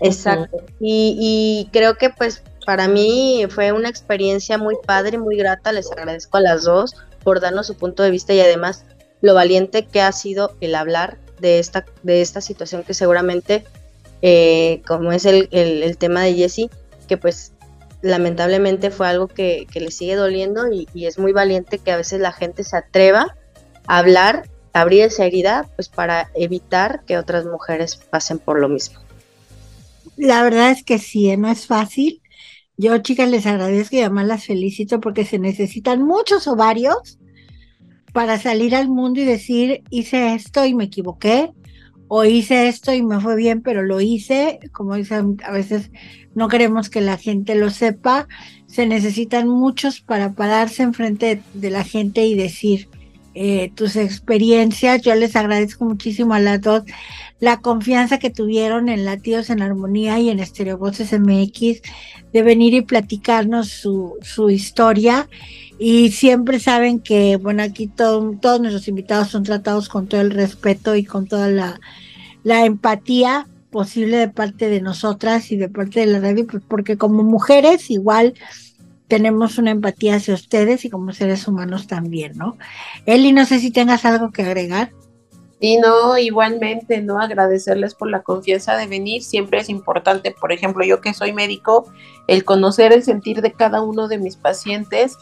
Exacto. Y, y creo que pues para mí fue una experiencia muy padre, muy grata. Les agradezco a las dos por darnos su punto de vista y además lo valiente que ha sido el hablar de esta, de esta situación que seguramente, eh, como es el, el, el tema de Jessie, que pues lamentablemente fue algo que, que le sigue doliendo y, es muy valiente que a veces la gente se atreva a hablar, a abrir esa herida, pues para evitar que otras mujeres pasen por lo mismo. La verdad es que sí, ¿eh? no es fácil. Yo, chicas, les agradezco y además las felicito porque se necesitan muchos ovarios para salir al mundo y decir, hice esto y me equivoqué, o hice esto y me fue bien, pero lo hice. Como dicen, a veces no queremos que la gente lo sepa. Se necesitan muchos para pararse enfrente de la gente y decir eh, tus experiencias. Yo les agradezco muchísimo a las dos la confianza que tuvieron en Latidos en Armonía y en Estereovoces MX de venir y platicarnos su, su historia. Y siempre saben que, bueno, aquí todo, todos nuestros invitados son tratados con todo el respeto y con toda la, la empatía posible de parte de nosotras y de parte de la radio, pues porque como mujeres igual tenemos una empatía hacia ustedes y como seres humanos también, ¿no? Eli, no sé si tengas algo que agregar. Y no, igualmente, ¿no? Agradecerles por la confianza de venir. Siempre es importante, por ejemplo, yo que soy médico, el conocer el sentir de cada uno de mis pacientes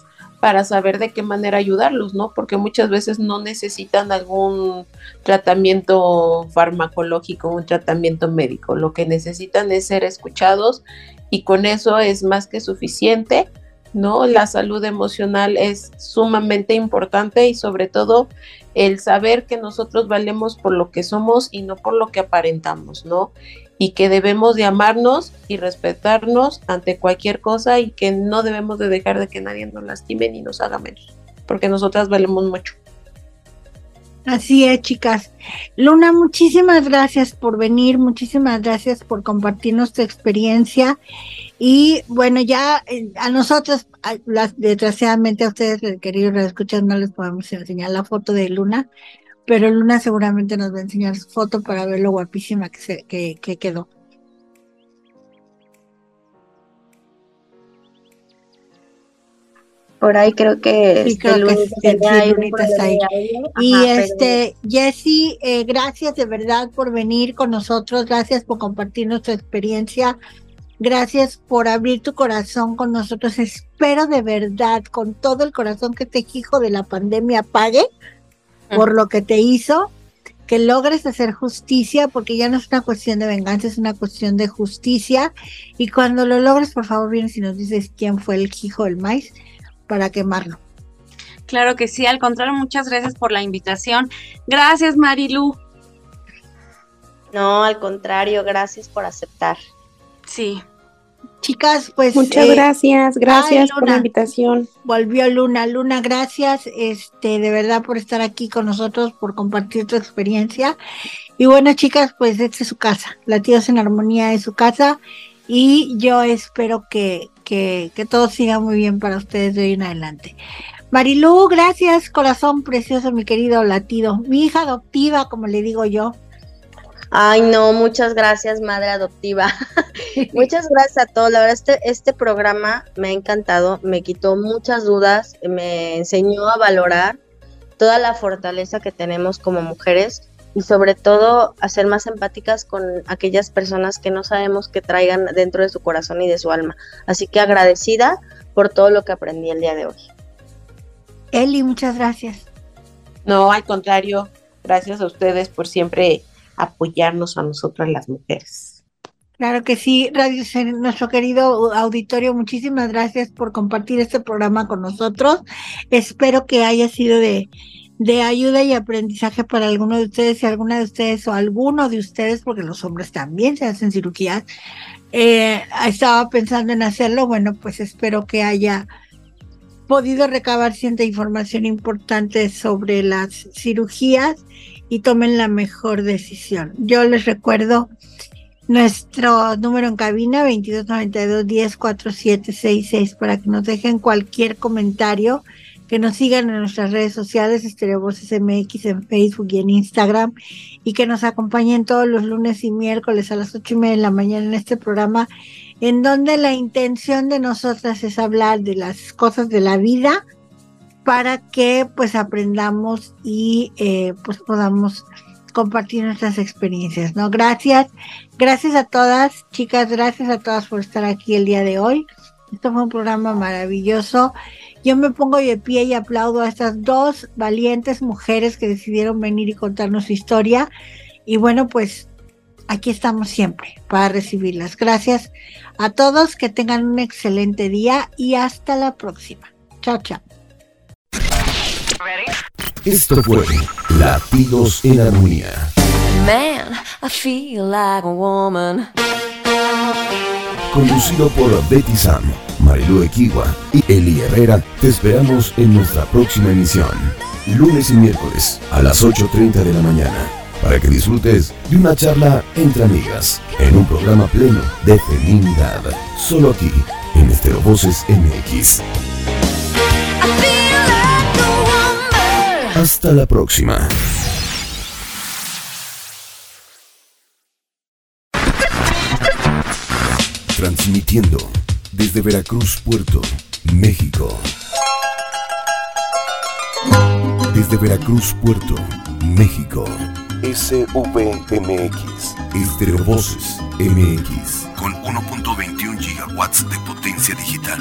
para saber de qué manera ayudarlos, ¿no? Porque muchas veces no necesitan algún tratamiento farmacológico, un tratamiento médico. Lo que necesitan es ser escuchados y con eso es más que suficiente, ¿no? La salud emocional es sumamente importante y sobre todo el saber que nosotros valemos por lo que somos y no por lo que aparentamos, ¿no? Y que debemos de amarnos y respetarnos ante cualquier cosa y que no debemos de dejar de que nadie nos lastime ni nos haga menos, porque nosotras valemos mucho. Así es, chicas. Luna, muchísimas gracias por venir, muchísimas gracias por compartirnos tu experiencia. Y bueno, ya eh, a nosotros, a, las, desgraciadamente a ustedes, queridos escuchas, no les podemos enseñar la foto de Luna, pero Luna seguramente nos va a enseñar su foto para ver lo guapísima que, se, que, que quedó. por ahí creo que, sí, creo que sí, Lunita está ahí. y Ajá, este pero... Jessy, eh, gracias de verdad por venir con nosotros, gracias por compartir nuestra experiencia, gracias por abrir tu corazón con nosotros. Espero de verdad, con todo el corazón que este hijo de la pandemia pague por lo que te hizo, que logres hacer justicia, porque ya no es una cuestión de venganza, es una cuestión de justicia. Y cuando lo logres, por favor, vienes y nos dices quién fue el hijo del maíz para quemarlo. Claro que sí, al contrario, muchas gracias por la invitación. Gracias, Marilu. No, al contrario, gracias por aceptar. Sí. Chicas, pues muchas eh, gracias, gracias ay, por la invitación. Volvió Luna, Luna, gracias, este, de verdad por estar aquí con nosotros, por compartir tu experiencia. Y bueno, chicas, pues esta es su casa, Latidos en Armonía es su casa y yo espero que, que, que, todo siga muy bien para ustedes de hoy en adelante. Marilú, gracias, corazón precioso, mi querido latido, mi hija adoptiva, como le digo yo. Ay, no, muchas gracias, madre adoptiva. muchas gracias a todos. La verdad, este, este programa me ha encantado, me quitó muchas dudas, me enseñó a valorar toda la fortaleza que tenemos como mujeres y sobre todo a ser más empáticas con aquellas personas que no sabemos que traigan dentro de su corazón y de su alma. Así que agradecida por todo lo que aprendí el día de hoy. Eli, muchas gracias. No, al contrario, gracias a ustedes por siempre apoyarnos a nosotras las mujeres. Claro que sí, Radio nuestro querido auditorio, muchísimas gracias por compartir este programa con nosotros. Espero que haya sido de, de ayuda y aprendizaje para alguno de ustedes, si alguna de ustedes o alguno de ustedes, porque los hombres también se hacen cirugías, eh, estaba pensando en hacerlo, bueno, pues espero que haya podido recabar cierta información importante sobre las cirugías y tomen la mejor decisión. Yo les recuerdo nuestro número en cabina 2292 104766 para que nos dejen cualquier comentario que nos sigan en nuestras redes sociales, Estereovoces MX en Facebook y en Instagram, y que nos acompañen todos los lunes y miércoles a las ocho y media de la mañana en este programa, en donde la intención de nosotras es hablar de las cosas de la vida para que pues aprendamos y eh, pues podamos compartir nuestras experiencias, ¿no? Gracias, gracias a todas, chicas, gracias a todas por estar aquí el día de hoy. Esto fue un programa maravilloso. Yo me pongo de pie y aplaudo a estas dos valientes mujeres que decidieron venir y contarnos su historia. Y bueno, pues aquí estamos siempre para recibirlas. Gracias a todos, que tengan un excelente día y hasta la próxima. Chao, chao. Esto fue Latidos en Armonía. Man, I feel like a woman. Conducido por Betty Sam, Marilu Equiwa y Eli Herrera, te esperamos en nuestra próxima emisión, lunes y miércoles a las 8.30 de la mañana, para que disfrutes de una charla entre amigas, en un programa pleno de feminidad, solo aquí, en Estero Voces MX. Hasta la próxima. Transmitiendo desde Veracruz, Puerto, México. Desde Veracruz, Puerto, México. SVMX. Estereo Voces MX. Con 1.21 gigawatts de potencia digital.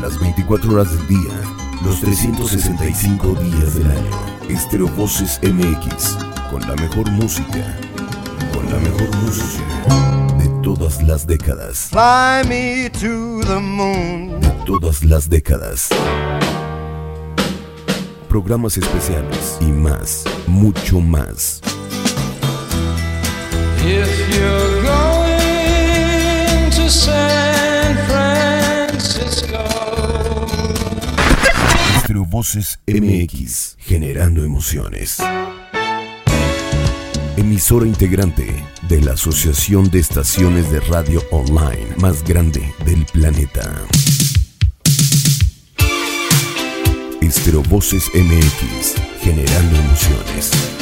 Las 24 horas del día. Los 365 días del año. Estereo Voces MX. Con la mejor música. Con la mejor música. De todas las décadas. Fly me to the moon. De todas las décadas. Programas especiales y más, mucho más. If Voces MX, generando emociones. Emisora integrante de la Asociación de Estaciones de Radio Online más grande del planeta. Estereo Voces MX, generando emociones.